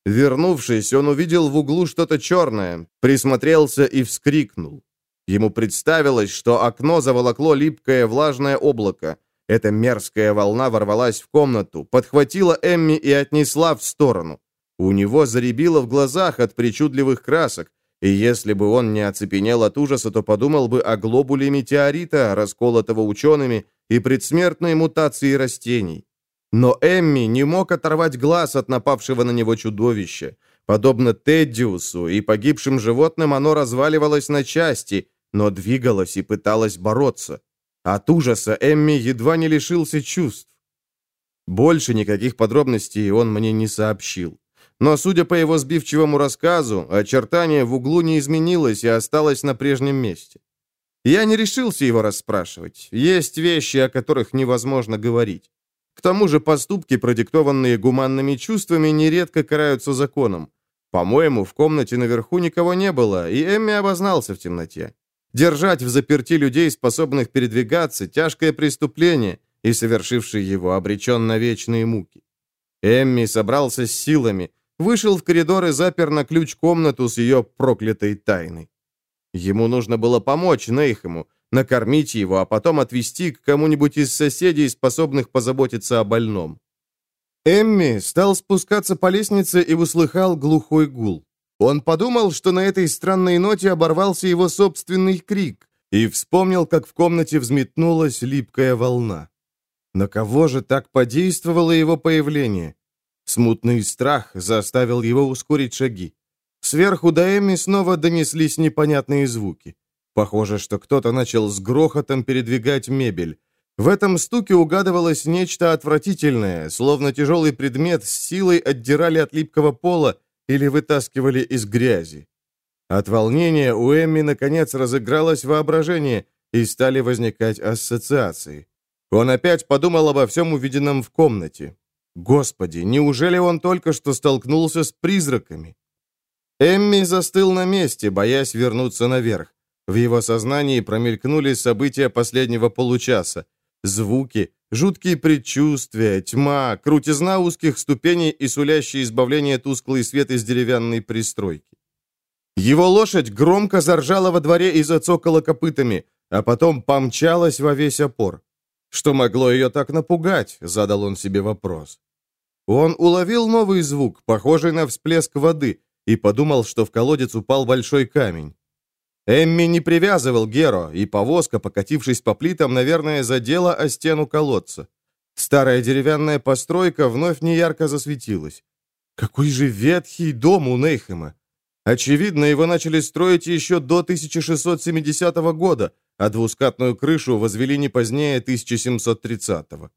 Вернувшись, он увидел в углу что-то черное, присмотрелся и вскрикнул. Ему представилось, что окно заволокло липкое влажное облако. Эта мерзкая волна ворвалась в комнату, подхватила Эмми и отнесла в сторону. У него заребило в глазах от причудливых красок, и если бы он не оцепенел от ужаса, то подумал бы о глобуле метеорита, расколотого учеными, и предсмертной мутации растений. Но Эмми не мог оторвать глаз от напавшего на него чудовища. Подобно Теддиусу и погибшим животным, оно разваливалось на части, но двигалось и пыталось бороться. От ужаса Эмми едва не лишился чувств. Больше никаких подробностей он мне не сообщил. Но, судя по его сбивчивому рассказу, очертание в углу не изменилось и осталось на прежнем месте. Я не решился его расспрашивать. Есть вещи, о которых невозможно говорить. К тому же поступки, продиктованные гуманными чувствами, нередко караются законом. По-моему, в комнате наверху никого не было, и Эмми обознался в темноте. Держать в заперти людей, способных передвигаться, тяжкое преступление, и совершивший его обречен на вечные муки. Эмми собрался с силами, вышел в коридор и запер на ключ комнату с ее проклятой тайной. Ему нужно было помочь Нейхему, накормить его, а потом отвезти к кому-нибудь из соседей, способных позаботиться о больном. Эмми стал спускаться по лестнице и услыхал глухой гул. Он подумал, что на этой странной ноте оборвался его собственный крик, и вспомнил, как в комнате взметнулась липкая волна. На кого же так подействовало его появление? Смутный страх заставил его ускорить шаги. Сверху до Эмми снова донеслись непонятные звуки. Похоже, что кто-то начал с грохотом передвигать мебель. В этом стуке угадывалось нечто отвратительное, словно тяжелый предмет с силой отдирали от липкого пола или вытаскивали из грязи. От волнения у Эмми наконец разыгралось воображение, и стали возникать ассоциации. Он опять подумал обо всем увиденном в комнате. Господи, неужели он только что столкнулся с призраками? Эмми застыл на месте, боясь вернуться наверх. В его сознании промелькнули события последнего получаса. Звуки, жуткие предчувствия, тьма, крутизна узких ступеней и сулящий избавление тусклый свет из деревянной пристройки. Его лошадь громко заржала во дворе и зацокала копытами, а потом помчалась во весь опор. Что могло ее так напугать? Задал он себе вопрос. Он уловил новый звук, похожий на всплеск воды, и подумал, что в колодец упал большой камень. Эмми не привязывал Геро, и повозка, покатившись по плитам, наверное, задела о стену колодца. Старая деревянная постройка вновь неярко засветилась. Какой же ветхий дом у Нейхема! Очевидно, его начали строить еще до 1670 года, а двускатную крышу возвели не позднее 1730-го.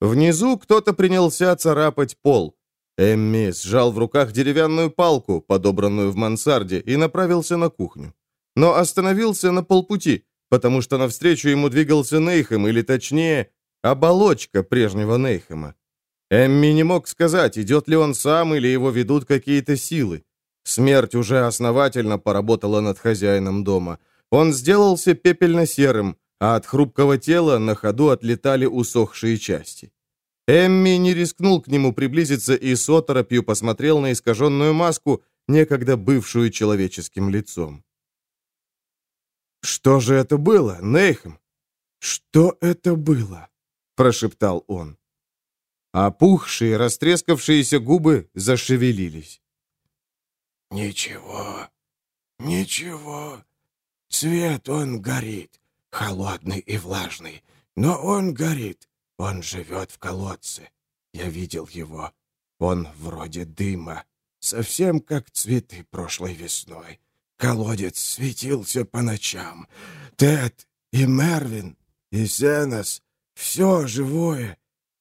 Внизу кто-то принялся царапать пол. Эмми сжал в руках деревянную палку, подобранную в мансарде, и направился на кухню. Но остановился на полпути, потому что навстречу ему двигался Нейхем, или точнее, оболочка прежнего Нейхема. Эмми не мог сказать, идет ли он сам или его ведут какие-то силы. Смерть уже основательно поработала над хозяином дома – он сделался пепельно-серым, а от хрупкого тела на ходу отлетали усохшие части. Эмми не рискнул к нему приблизиться и с оторопью посмотрел на искаженную маску, некогда бывшую человеческим лицом. «Что же это было, Нейхем? Что это было?» — прошептал он. Опухшие, растрескавшиеся губы зашевелились. «Ничего, ничего, Свет он горит, холодный и влажный, но он горит. Он живет в колодце. Я видел его. Он вроде дыма, совсем как цветы прошлой весной. Колодец светился по ночам. Тед и Мервин и Зенос — все живое.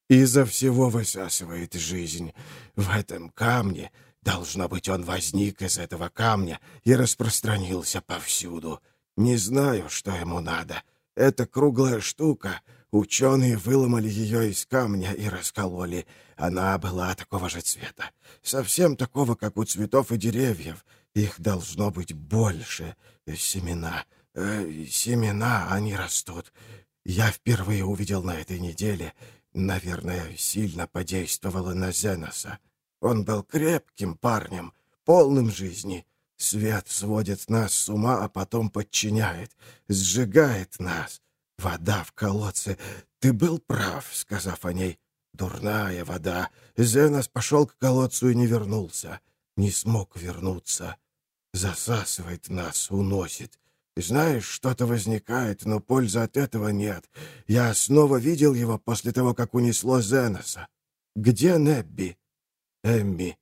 Изо всего высасывает жизнь. В этом камне, должно быть, он возник из этого камня и распространился повсюду. Не знаю, что ему надо. Это круглая штука. Ученые выломали ее из камня и раскололи. Она была такого же цвета. Совсем такого, как у цветов и деревьев. Их должно быть больше. Семена. Э, семена, они растут. Я впервые увидел на этой неделе. Наверное, сильно подействовало на Зеноса. Он был крепким парнем, полным жизни. Свет сводит нас с ума, а потом подчиняет, сжигает нас. Вода в колодце. Ты был прав, сказав о ней. Дурная вода. Зенос пошел к колодцу и не вернулся. Не смог вернуться. Засасывает нас, уносит. Знаешь, что-то возникает, но пользы от этого нет. Я снова видел его после того, как унесло Зеноса. Где Небби? Эмми.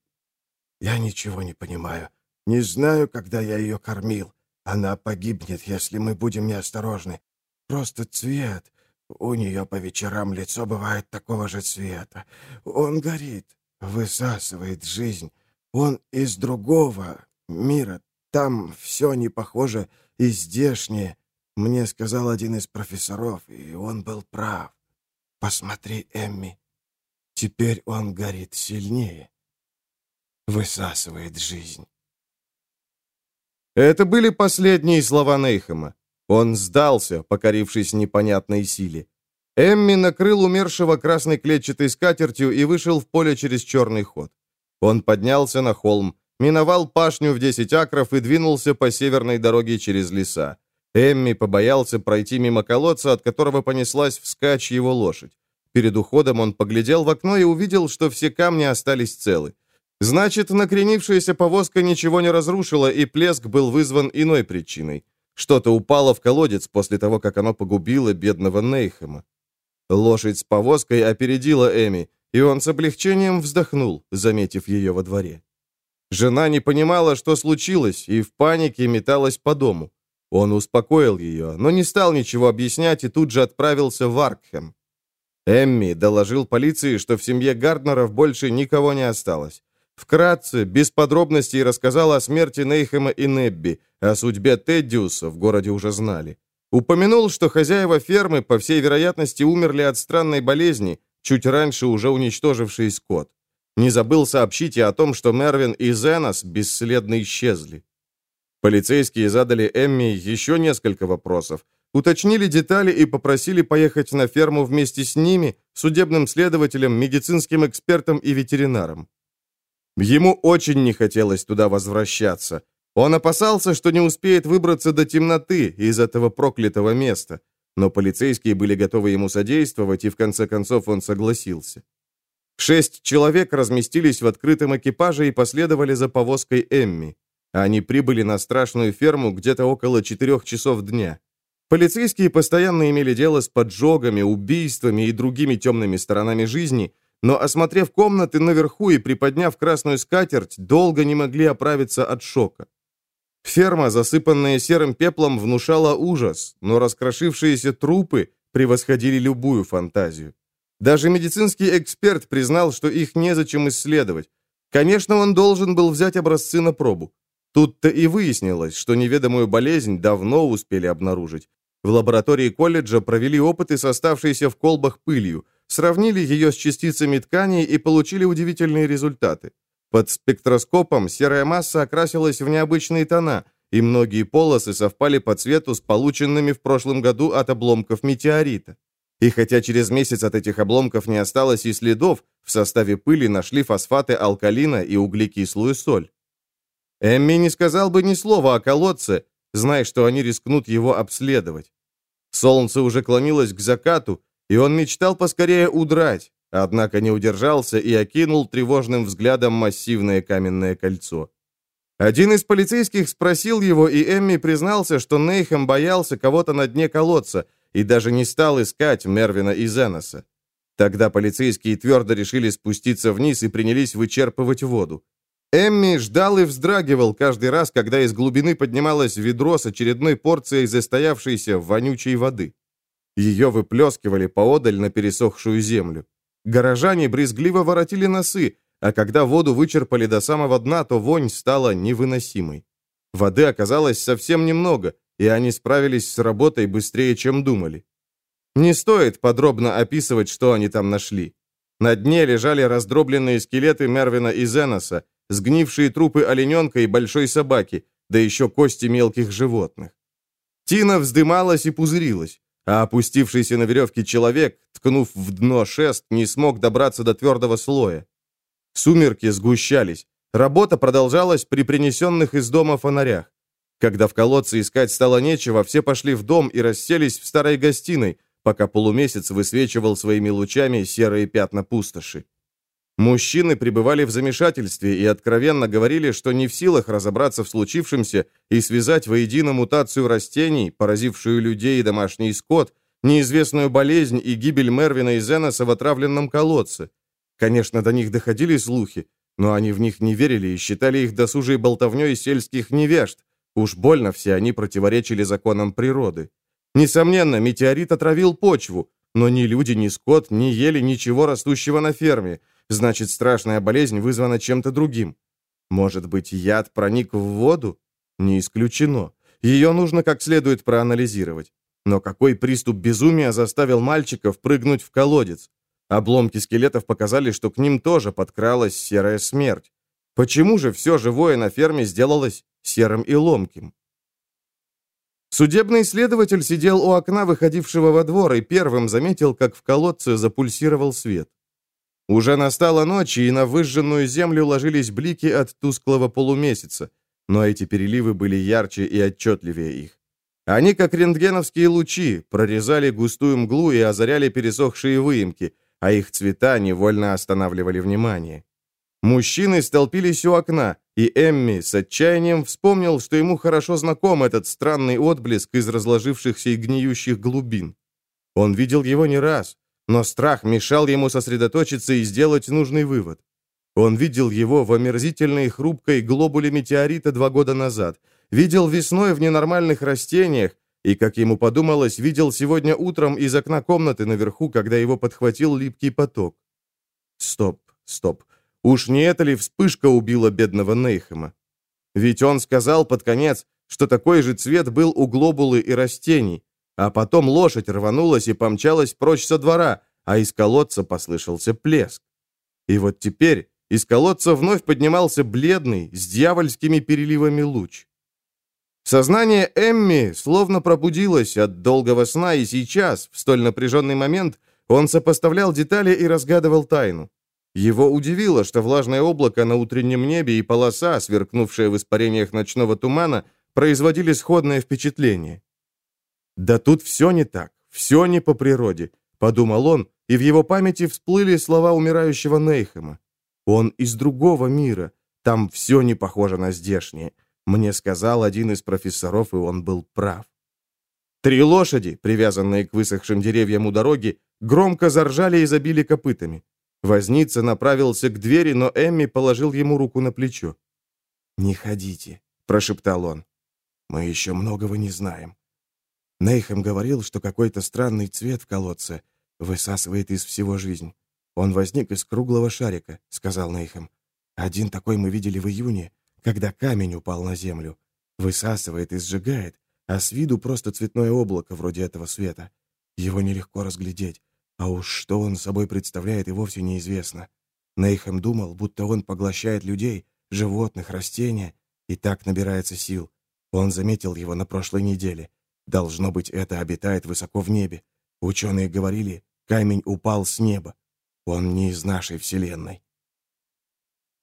Я ничего не понимаю. Не знаю, когда я ее кормил. Она погибнет, если мы будем неосторожны. Просто цвет. У нее по вечерам лицо бывает такого же цвета. Он горит, высасывает жизнь. Он из другого мира. Там все не похоже и здешнее. Мне сказал один из профессоров, и он был прав. Посмотри, Эмми. Теперь он горит сильнее. Высасывает жизнь. Это были последние слова Нейхема. Он сдался, покорившись непонятной силе. Эмми накрыл умершего красной клетчатой скатертью и вышел в поле через черный ход. Он поднялся на холм, миновал пашню в 10 акров и двинулся по северной дороге через леса. Эмми побоялся пройти мимо колодца, от которого понеслась вскачь его лошадь. Перед уходом он поглядел в окно и увидел, что все камни остались целы. Значит, накренившаяся повозка ничего не разрушила, и плеск был вызван иной причиной. Что-то упало в колодец после того, как оно погубило бедного Нейхема. Лошадь с повозкой опередила Эми, и он с облегчением вздохнул, заметив ее во дворе. Жена не понимала, что случилось, и в панике металась по дому. Он успокоил ее, но не стал ничего объяснять и тут же отправился в Аркхем. Эмми доложил полиции, что в семье Гарднеров больше никого не осталось. Вкратце, без подробностей рассказал о смерти Нейхема и Небби, о судьбе Теддиуса в городе уже знали. Упомянул, что хозяева фермы, по всей вероятности, умерли от странной болезни, чуть раньше уже уничтоживший скот. Не забыл сообщить и о том, что Мервин и Зенос бесследно исчезли. Полицейские задали Эмми еще несколько вопросов, уточнили детали и попросили поехать на ферму вместе с ними, судебным следователем, медицинским экспертом и ветеринаром. Ему очень не хотелось туда возвращаться. Он опасался, что не успеет выбраться до темноты из этого проклятого места, но полицейские были готовы ему содействовать, и в конце концов он согласился. Шесть человек разместились в открытом экипаже и последовали за повозкой Эмми. Они прибыли на страшную ферму где-то около четырех часов дня. Полицейские постоянно имели дело с поджогами, убийствами и другими темными сторонами жизни, но, осмотрев комнаты наверху и приподняв красную скатерть, долго не могли оправиться от шока. Ферма, засыпанная серым пеплом, внушала ужас, но раскрошившиеся трупы превосходили любую фантазию. Даже медицинский эксперт признал, что их незачем исследовать. Конечно, он должен был взять образцы на пробу. Тут-то и выяснилось, что неведомую болезнь давно успели обнаружить. В лаборатории колледжа провели опыты с оставшейся в колбах пылью, сравнили ее с частицами тканей и получили удивительные результаты. Под спектроскопом серая масса окрасилась в необычные тона, и многие полосы совпали по цвету с полученными в прошлом году от обломков метеорита. И хотя через месяц от этих обломков не осталось и следов, в составе пыли нашли фосфаты алкалина и углекислую соль. Эмми не сказал бы ни слова о колодце, зная, что они рискнут его обследовать. Солнце уже клонилось к закату, и он мечтал поскорее удрать, однако не удержался и окинул тревожным взглядом массивное каменное кольцо. Один из полицейских спросил его, и Эмми признался, что Нейхем боялся кого-то на дне колодца – и даже не стал искать Мервина и Зеноса. Тогда полицейские твердо решили спуститься вниз и принялись вычерпывать воду. Эмми ждал и вздрагивал каждый раз, когда из глубины поднималось ведро с очередной порцией застоявшейся вонючей воды. Ее выплескивали поодаль на пересохшую землю. Горожане брезгливо воротили носы, а когда воду вычерпали до самого дна, то вонь стала невыносимой. Воды оказалось совсем немного, и они справились с работой быстрее, чем думали. Не стоит подробно описывать, что они там нашли. На дне лежали раздробленные скелеты Мервина и Зеноса, сгнившие трупы олененка и большой собаки, да еще кости мелких животных. Тина вздымалась и пузырилась, а опустившийся на веревке человек, ткнув в дно шест, не смог добраться до твердого слоя. Сумерки сгущались. Работа продолжалась при принесенных из дома фонарях. Когда в колодце искать стало нечего, все пошли в дом и расселись в старой гостиной, пока полумесяц высвечивал своими лучами серые пятна пустоши. Мужчины пребывали в замешательстве и откровенно говорили, что не в силах разобраться в случившемся и связать воедино мутацию растений, поразившую людей и домашний скот, неизвестную болезнь и гибель Мервина и Зеноса в отравленном колодце. Конечно, до них доходили слухи, но они в них не верили и считали их досужей болтовней сельских невежд, Уж больно все они противоречили законам природы. Несомненно, метеорит отравил почву, но ни люди, ни скот не ели ничего растущего на ферме. Значит, страшная болезнь вызвана чем-то другим. Может быть, яд проник в воду? Не исключено. Ее нужно как следует проанализировать. Но какой приступ безумия заставил мальчиков прыгнуть в колодец? Обломки скелетов показали, что к ним тоже подкралась серая смерть. Почему же все живое на ферме сделалось серым и ломким. Судебный следователь сидел у окна, выходившего во двор, и первым заметил, как в колодце запульсировал свет. Уже настала ночь, и на выжженную землю ложились блики от тусклого полумесяца, но эти переливы были ярче и отчетливее их. Они, как рентгеновские лучи, прорезали густую мглу и озаряли пересохшие выемки, а их цвета невольно останавливали внимание. Мужчины столпились у окна, и Эмми с отчаянием вспомнил, что ему хорошо знаком этот странный отблеск из разложившихся и гниющих глубин. Он видел его не раз, но страх мешал ему сосредоточиться и сделать нужный вывод. Он видел его в омерзительной хрупкой глобуле метеорита два года назад, видел весной в ненормальных растениях, и, как ему подумалось, видел сегодня утром из окна комнаты наверху, когда его подхватил липкий поток. Стоп, стоп. Уж не это ли вспышка убила бедного Нейхема? Ведь он сказал под конец, что такой же цвет был у глобулы и растений, а потом лошадь рванулась и помчалась прочь со двора, а из колодца послышался плеск. И вот теперь из колодца вновь поднимался бледный, с дьявольскими переливами луч. Сознание Эмми словно пробудилось от долгого сна, и сейчас, в столь напряженный момент, он сопоставлял детали и разгадывал тайну. Его удивило, что влажное облако на утреннем небе и полоса, сверкнувшая в испарениях ночного тумана, производили сходное впечатление. «Да тут все не так, все не по природе», — подумал он, и в его памяти всплыли слова умирающего Нейхема. «Он из другого мира, там все не похоже на здешнее. Мне сказал один из профессоров, и он был прав». Три лошади, привязанные к высохшим деревьям у дороги, громко заржали и забили копытами. Возница направился к двери, но Эмми положил ему руку на плечо. «Не ходите», — прошептал он. «Мы еще многого не знаем». Нейхем говорил, что какой-то странный цвет в колодце высасывает из всего жизнь. Он возник из круглого шарика, — сказал Нейхем. Один такой мы видели в июне, когда камень упал на землю. Высасывает и сжигает, а с виду просто цветное облако вроде этого света. Его нелегко разглядеть. А уж что он собой представляет, и вовсе неизвестно. Нейхем думал, будто он поглощает людей, животных, растения, и так набирается сил. Он заметил его на прошлой неделе. Должно быть, это обитает высоко в небе. Ученые говорили, камень упал с неба. Он не из нашей вселенной.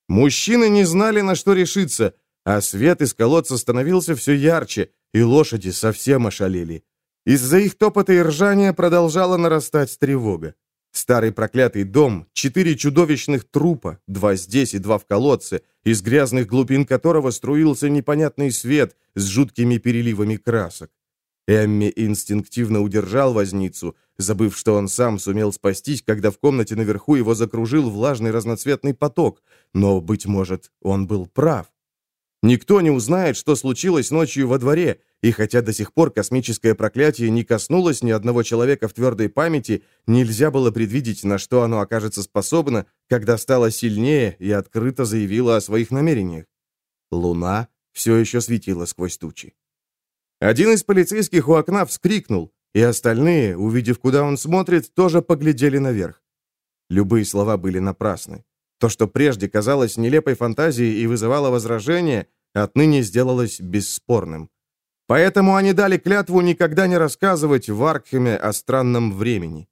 Мужчины не знали, на что решиться, а свет из колодца становился все ярче, и лошади совсем ошалели. Из-за их топота и ржания продолжала нарастать тревога. Старый проклятый дом, четыре чудовищных трупа, два здесь и два в колодце, из грязных глубин которого струился непонятный свет с жуткими переливами красок. Эмми инстинктивно удержал возницу, забыв, что он сам сумел спастись, когда в комнате наверху его закружил влажный разноцветный поток, но, быть может, он был прав. Никто не узнает, что случилось ночью во дворе, и хотя до сих пор космическое проклятие не коснулось ни одного человека в твердой памяти, нельзя было предвидеть, на что оно окажется способно, когда стало сильнее и открыто заявило о своих намерениях. Луна все еще светила сквозь тучи. Один из полицейских у окна вскрикнул, и остальные, увидев, куда он смотрит, тоже поглядели наверх. Любые слова были напрасны. То, что прежде казалось нелепой фантазией и вызывало возражения, отныне сделалось бесспорным. Поэтому они дали клятву никогда не рассказывать в Аркхеме о странном времени.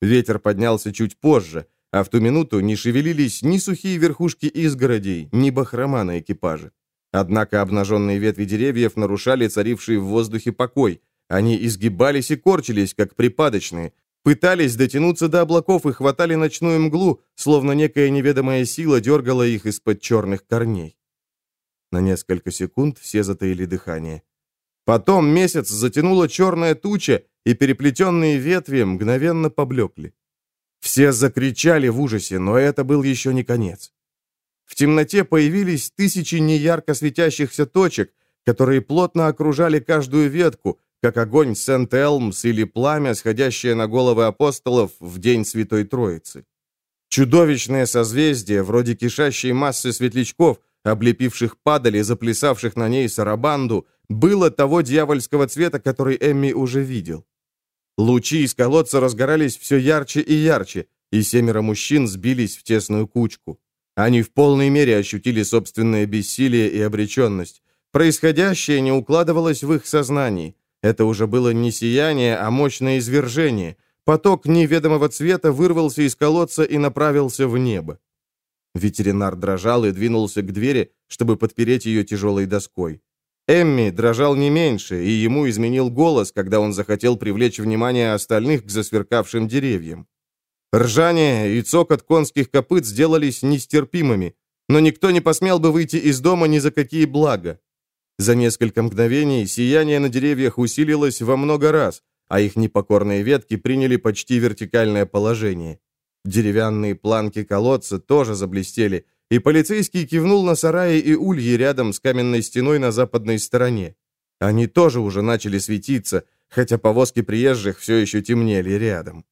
Ветер поднялся чуть позже, а в ту минуту не шевелились ни сухие верхушки изгородей, ни бахрома на экипаже. Однако обнаженные ветви деревьев нарушали царивший в воздухе покой. Они изгибались и корчились, как припадочные, пытались дотянуться до облаков и хватали ночную мглу, словно некая неведомая сила дергала их из-под черных корней. На несколько секунд все затаили дыхание. Потом месяц затянула черная туча, и переплетенные ветви мгновенно поблекли. Все закричали в ужасе, но это был еще не конец. В темноте появились тысячи неярко светящихся точек, которые плотно окружали каждую ветку, как огонь Сент-Элмс или пламя, сходящее на головы апостолов в день Святой Троицы. Чудовищное созвездие, вроде кишащей массы светлячков, облепивших падали, заплясавших на ней сарабанду, было того дьявольского цвета, который Эмми уже видел. Лучи из колодца разгорались все ярче и ярче, и семеро мужчин сбились в тесную кучку. Они в полной мере ощутили собственное бессилие и обреченность. Происходящее не укладывалось в их сознании. Это уже было не сияние, а мощное извержение. Поток неведомого цвета вырвался из колодца и направился в небо. Ветеринар дрожал и двинулся к двери, чтобы подпереть ее тяжелой доской. Эмми дрожал не меньше, и ему изменил голос, когда он захотел привлечь внимание остальных к засверкавшим деревьям. Ржание и цокот конских копыт сделались нестерпимыми, но никто не посмел бы выйти из дома ни за какие блага. За несколько мгновений сияние на деревьях усилилось во много раз, а их непокорные ветки приняли почти вертикальное положение. Деревянные планки колодца тоже заблестели, и полицейский кивнул на сараи и ульи рядом с каменной стеной на западной стороне. Они тоже уже начали светиться, хотя повозки приезжих все еще темнели рядом.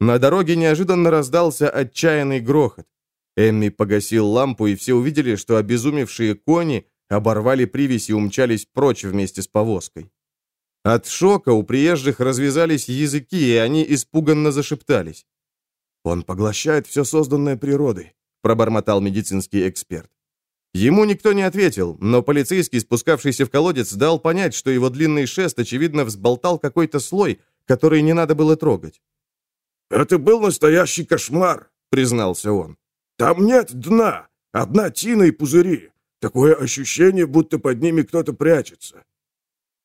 На дороге неожиданно раздался отчаянный грохот. Эмми погасил лампу, и все увидели, что обезумевшие кони оборвали привязь и умчались прочь вместе с повозкой. От шока у приезжих развязались языки, и они испуганно зашептались. «Он поглощает все созданное природой», — пробормотал медицинский эксперт. Ему никто не ответил, но полицейский, спускавшийся в колодец, дал понять, что его длинный шест, очевидно, взболтал какой-то слой, который не надо было трогать. «Это был настоящий кошмар», — признался он. «Там нет дна, одна тина и пузыри. Такое ощущение, будто под ними кто-то прячется».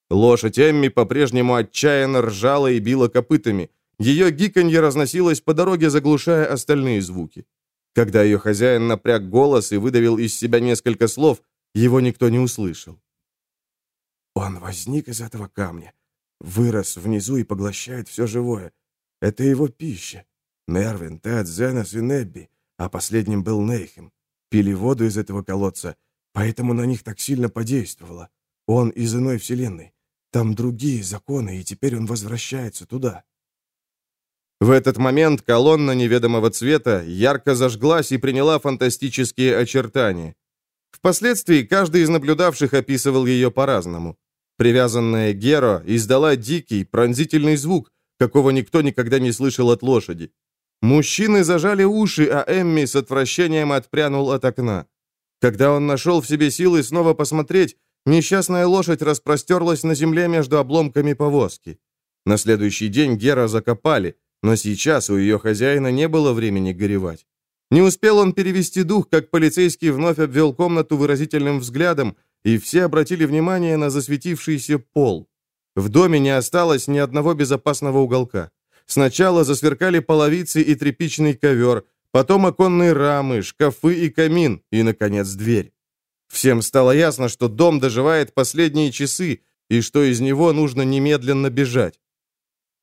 Лошадь Эмми по-прежнему отчаянно ржала и била копытами. Ее гиканье разносилось по дороге, заглушая остальные звуки. Когда ее хозяин напряг голос и выдавил из себя несколько слов, его никто не услышал. «Он возник из этого камня, вырос внизу и поглощает все живое. Это его пища. Мервин, Тед, Зенос и Небби, а последним был Нейхем. Пили воду из этого колодца, поэтому на них так сильно подействовало. Он из иной вселенной. Там другие законы, и теперь он возвращается туда. В этот момент колонна неведомого цвета ярко зажглась и приняла фантастические очертания. Впоследствии каждый из наблюдавших описывал ее по-разному. Привязанная Геро издала дикий, пронзительный звук, какого никто никогда не слышал от лошади. Мужчины зажали уши, а Эмми с отвращением отпрянул от окна. Когда он нашел в себе силы снова посмотреть, несчастная лошадь распростерлась на земле между обломками повозки. На следующий день Гера закопали, но сейчас у ее хозяина не было времени горевать. Не успел он перевести дух, как полицейский вновь обвел комнату выразительным взглядом, и все обратили внимание на засветившийся пол. В доме не осталось ни одного безопасного уголка. Сначала засверкали половицы и тряпичный ковер, потом оконные рамы, шкафы и камин, и, наконец, дверь. Всем стало ясно, что дом доживает последние часы, и что из него нужно немедленно бежать.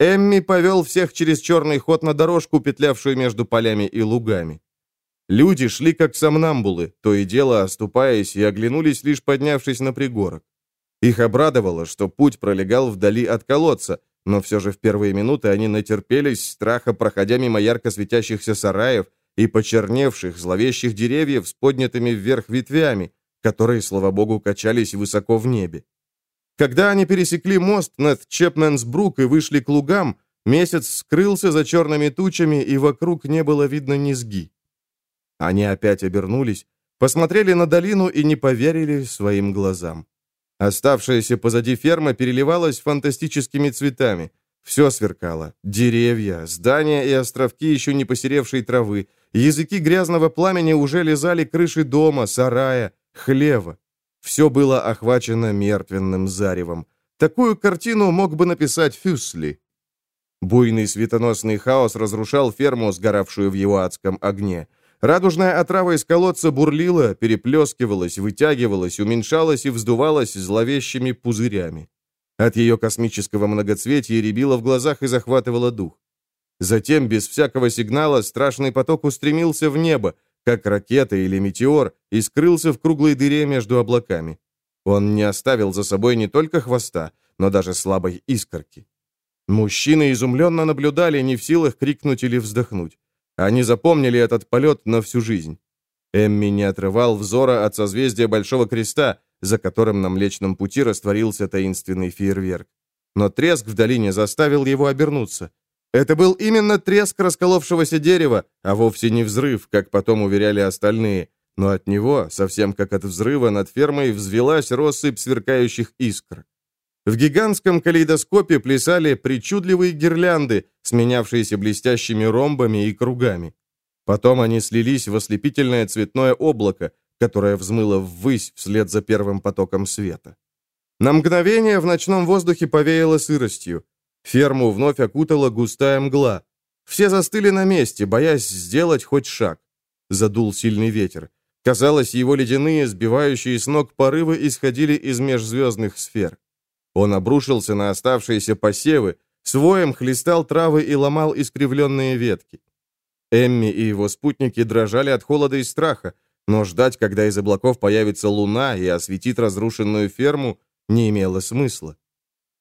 Эмми повел всех через черный ход на дорожку, петлявшую между полями и лугами. Люди шли как сомнамбулы, то и дело оступаясь, и оглянулись, лишь поднявшись на пригорок. Их обрадовало, что путь пролегал вдали от колодца, но все же в первые минуты они натерпелись страха, проходя мимо ярко светящихся сараев и почерневших, зловещих деревьев с поднятыми вверх ветвями, которые, слава богу, качались высоко в небе. Когда они пересекли мост над Чепменсбрук и вышли к лугам, месяц скрылся за черными тучами, и вокруг не было видно низги. Они опять обернулись, посмотрели на долину и не поверили своим глазам. Оставшаяся позади ферма переливалась фантастическими цветами. Все сверкало. Деревья, здания и островки еще не посеревшей травы. Языки грязного пламени уже лизали крыши дома, сарая, хлева. Все было охвачено мертвенным заревом. Такую картину мог бы написать Фюсли. Буйный светоносный хаос разрушал ферму, сгоравшую в его адском огне. Радужная отрава из колодца бурлила, переплескивалась, вытягивалась, уменьшалась и вздувалась зловещими пузырями. От ее космического многоцветия рябило в глазах и захватывало дух. Затем, без всякого сигнала, страшный поток устремился в небо, как ракета или метеор, и скрылся в круглой дыре между облаками. Он не оставил за собой не только хвоста, но даже слабой искорки. Мужчины изумленно наблюдали, не в силах крикнуть или вздохнуть. Они запомнили этот полет на всю жизнь. Эмми не отрывал взора от созвездия Большого Креста, за которым на Млечном Пути растворился таинственный фейерверк. Но треск в долине заставил его обернуться. Это был именно треск расколовшегося дерева, а вовсе не взрыв, как потом уверяли остальные. Но от него, совсем как от взрыва, над фермой взвелась россыпь сверкающих искр. В гигантском калейдоскопе плясали причудливые гирлянды, сменявшиеся блестящими ромбами и кругами. Потом они слились в ослепительное цветное облако, которое взмыло ввысь вслед за первым потоком света. На мгновение в ночном воздухе повеяло сыростью. Ферму вновь окутала густая мгла. Все застыли на месте, боясь сделать хоть шаг. Задул сильный ветер. Казалось, его ледяные, сбивающие с ног порывы исходили из межзвездных сфер. Он обрушился на оставшиеся посевы, своем хлестал травы и ломал искривленные ветки. Эмми и его спутники дрожали от холода и страха, но ждать, когда из облаков появится луна и осветит разрушенную ферму, не имело смысла.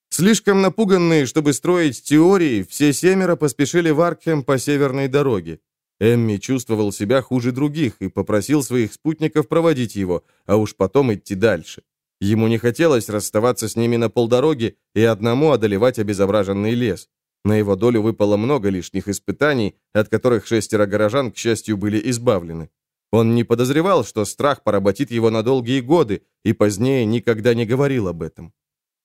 Слишком напуганные, чтобы строить теории, все семеро поспешили в Аркхем по северной дороге. Эмми чувствовал себя хуже других и попросил своих спутников проводить его, а уж потом идти дальше. Ему не хотелось расставаться с ними на полдороги и одному одолевать обезображенный лес. На его долю выпало много лишних испытаний, от которых шестеро горожан, к счастью, были избавлены. Он не подозревал, что страх поработит его на долгие годы, и позднее никогда не говорил об этом.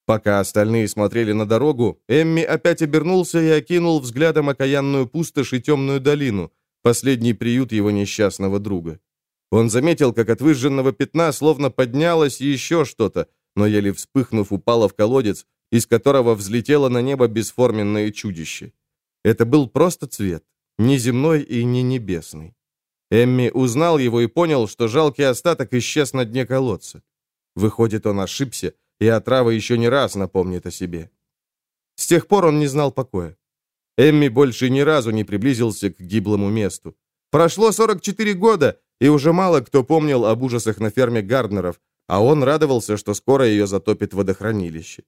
Пока остальные смотрели на дорогу, Эмми опять обернулся и окинул взглядом окаянную пустошь и темную долину, последний приют его несчастного друга. Он заметил, как от выжженного пятна словно поднялось еще что-то, но еле вспыхнув, упало в колодец, из которого взлетело на небо бесформенное чудище. Это был просто цвет, не земной и не небесный. Эмми узнал его и понял, что жалкий остаток исчез на дне колодца. Выходит, он ошибся, и отрава еще не раз напомнит о себе. С тех пор он не знал покоя. Эмми больше ни разу не приблизился к гиблому месту. Прошло 44 года, и уже мало кто помнил об ужасах на ферме Гарднеров, а он радовался, что скоро ее затопит водохранилище.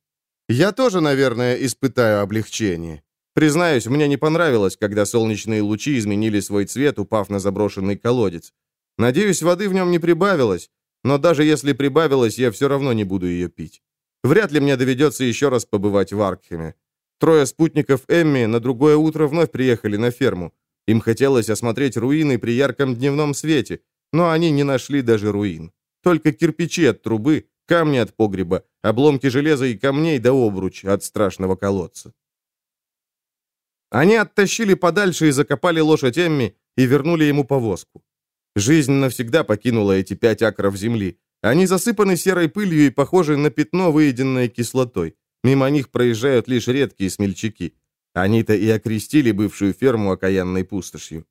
Я тоже, наверное, испытаю облегчение. Признаюсь, мне не понравилось, когда солнечные лучи изменили свой цвет, упав на заброшенный колодец. Надеюсь, воды в нем не прибавилось, но даже если прибавилось, я все равно не буду ее пить. Вряд ли мне доведется еще раз побывать в Аркхеме. Трое спутников Эмми на другое утро вновь приехали на ферму. Им хотелось осмотреть руины при ярком дневном свете, но они не нашли даже руин. Только кирпичи от трубы, камни от погреба, обломки железа и камней до обруч от страшного колодца. Они оттащили подальше и закопали лошадь Эмми и вернули ему повозку. Жизнь навсегда покинула эти пять акров земли. Они засыпаны серой пылью и похожи на пятно, выеденное кислотой. Мимо них проезжают лишь редкие смельчаки. Они-то и окрестили бывшую ферму окаянной пустошью.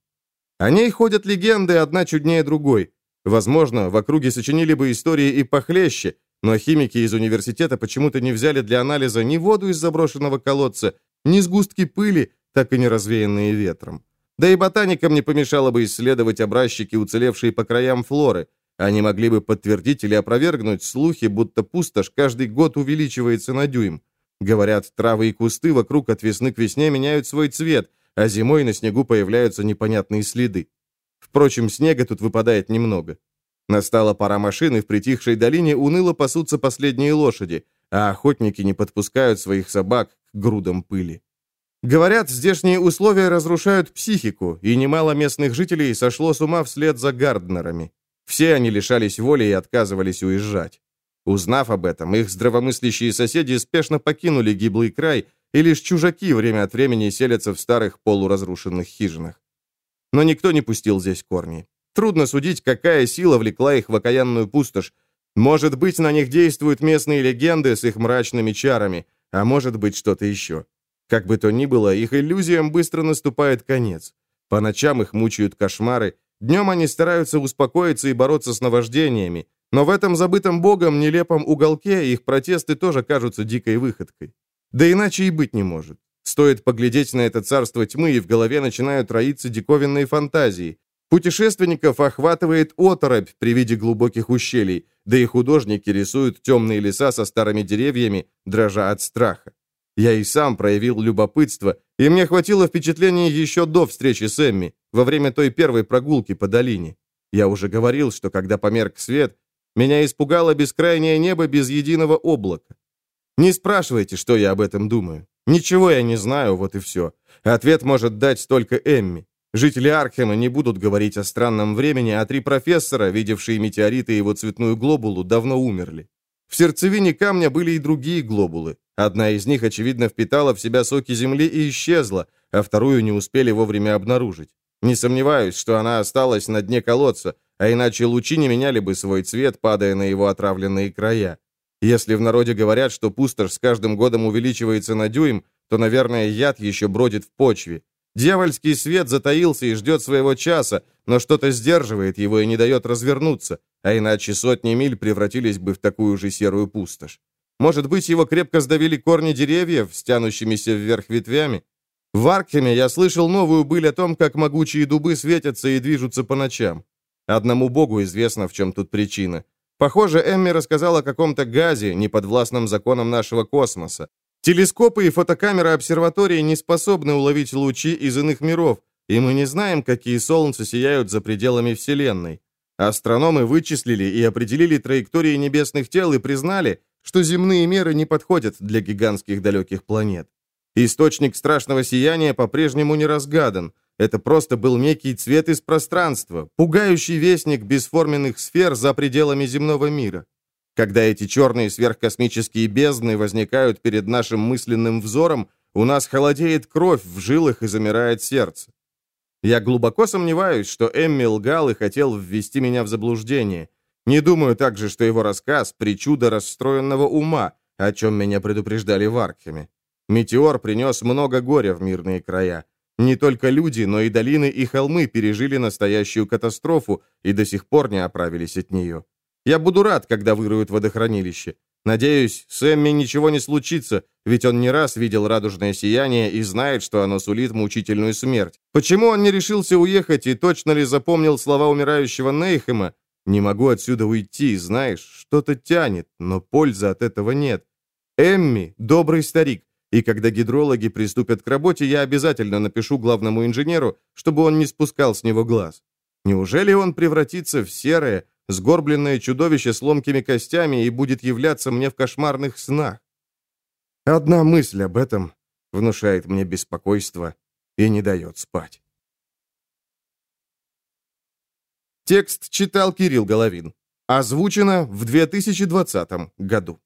О ней ходят легенды, одна чуднее другой. Возможно, в округе сочинили бы истории и похлеще, но химики из университета почему-то не взяли для анализа ни воду из заброшенного колодца, ни сгустки пыли, так и не развеянные ветром. Да и ботаникам не помешало бы исследовать образчики, уцелевшие по краям флоры. Они могли бы подтвердить или опровергнуть слухи, будто пустошь каждый год увеличивается на дюйм. Говорят, травы и кусты вокруг от весны к весне меняют свой цвет, а зимой на снегу появляются непонятные следы. Впрочем, снега тут выпадает немного. Настала пора машины, в притихшей долине уныло пасутся последние лошади, а охотники не подпускают своих собак к грудам пыли. Говорят, здешние условия разрушают психику, и немало местных жителей сошло с ума вслед за Гарднерами. Все они лишались воли и отказывались уезжать. Узнав об этом, их здравомыслящие соседи спешно покинули гиблый край, и лишь чужаки время от времени селятся в старых полуразрушенных хижинах. Но никто не пустил здесь корни. Трудно судить, какая сила влекла их в окаянную пустошь. Может быть, на них действуют местные легенды с их мрачными чарами, а может быть, что-то еще. Как бы то ни было, их иллюзиям быстро наступает конец. По ночам их мучают кошмары, Днем они стараются успокоиться и бороться с наваждениями, но в этом забытом богом нелепом уголке их протесты тоже кажутся дикой выходкой. Да иначе и быть не может. Стоит поглядеть на это царство тьмы, и в голове начинают роиться диковинные фантазии. Путешественников охватывает оторопь при виде глубоких ущелий, да и художники рисуют темные леса со старыми деревьями, дрожа от страха. Я и сам проявил любопытство, и мне хватило впечатления еще до встречи с Эмми, во время той первой прогулки по долине. Я уже говорил, что когда померк свет, меня испугало бескрайнее небо без единого облака. Не спрашивайте, что я об этом думаю. Ничего я не знаю, вот и все. Ответ может дать только Эмми. Жители Архема не будут говорить о странном времени, а три профессора, видевшие метеориты и его цветную глобулу, давно умерли. В сердцевине камня были и другие глобулы. Одна из них, очевидно, впитала в себя соки земли и исчезла, а вторую не успели вовремя обнаружить. Не сомневаюсь, что она осталась на дне колодца, а иначе лучи не меняли бы свой цвет, падая на его отравленные края. Если в народе говорят, что пустошь с каждым годом увеличивается на дюйм, то, наверное, яд еще бродит в почве. Дьявольский свет затаился и ждет своего часа, но что-то сдерживает его и не дает развернуться, а иначе сотни миль превратились бы в такую же серую пустошь. Может быть, его крепко сдавили корни деревьев, стянущимися вверх ветвями? В Аркхеме я слышал новую быль о том, как могучие дубы светятся и движутся по ночам. Одному богу известно, в чем тут причина. Похоже, Эмми рассказал о каком-то газе, неподвластном законам нашего космоса. Телескопы и фотокамеры обсерватории не способны уловить лучи из иных миров, и мы не знаем, какие солнца сияют за пределами Вселенной. Астрономы вычислили и определили траектории небесных тел и признали, что земные меры не подходят для гигантских далеких планет. Источник страшного сияния по-прежнему не разгадан. Это просто был некий цвет из пространства, пугающий вестник бесформенных сфер за пределами земного мира. Когда эти черные сверхкосмические бездны возникают перед нашим мысленным взором, у нас холодеет кровь в жилах и замирает сердце. Я глубоко сомневаюсь, что Эмми лгал и хотел ввести меня в заблуждение. Не думаю также, что его рассказ — причуда расстроенного ума, о чем меня предупреждали в Аркхеме. Метеор принес много горя в мирные края. Не только люди, но и долины и холмы пережили настоящую катастрофу и до сих пор не оправились от нее. Я буду рад, когда выруют водохранилище. Надеюсь, с Эмми ничего не случится, ведь он не раз видел радужное сияние и знает, что оно сулит мучительную смерть. Почему он не решился уехать и точно ли запомнил слова умирающего Нейхема? Не могу отсюда уйти, знаешь, что-то тянет, но пользы от этого нет. Эмми — добрый старик, и когда гидрологи приступят к работе, я обязательно напишу главному инженеру, чтобы он не спускал с него глаз. Неужели он превратится в серое, сгорбленное чудовище с ломкими костями и будет являться мне в кошмарных снах. Одна мысль об этом внушает мне беспокойство и не дает спать. Текст читал Кирилл Головин. Озвучено в 2020 году.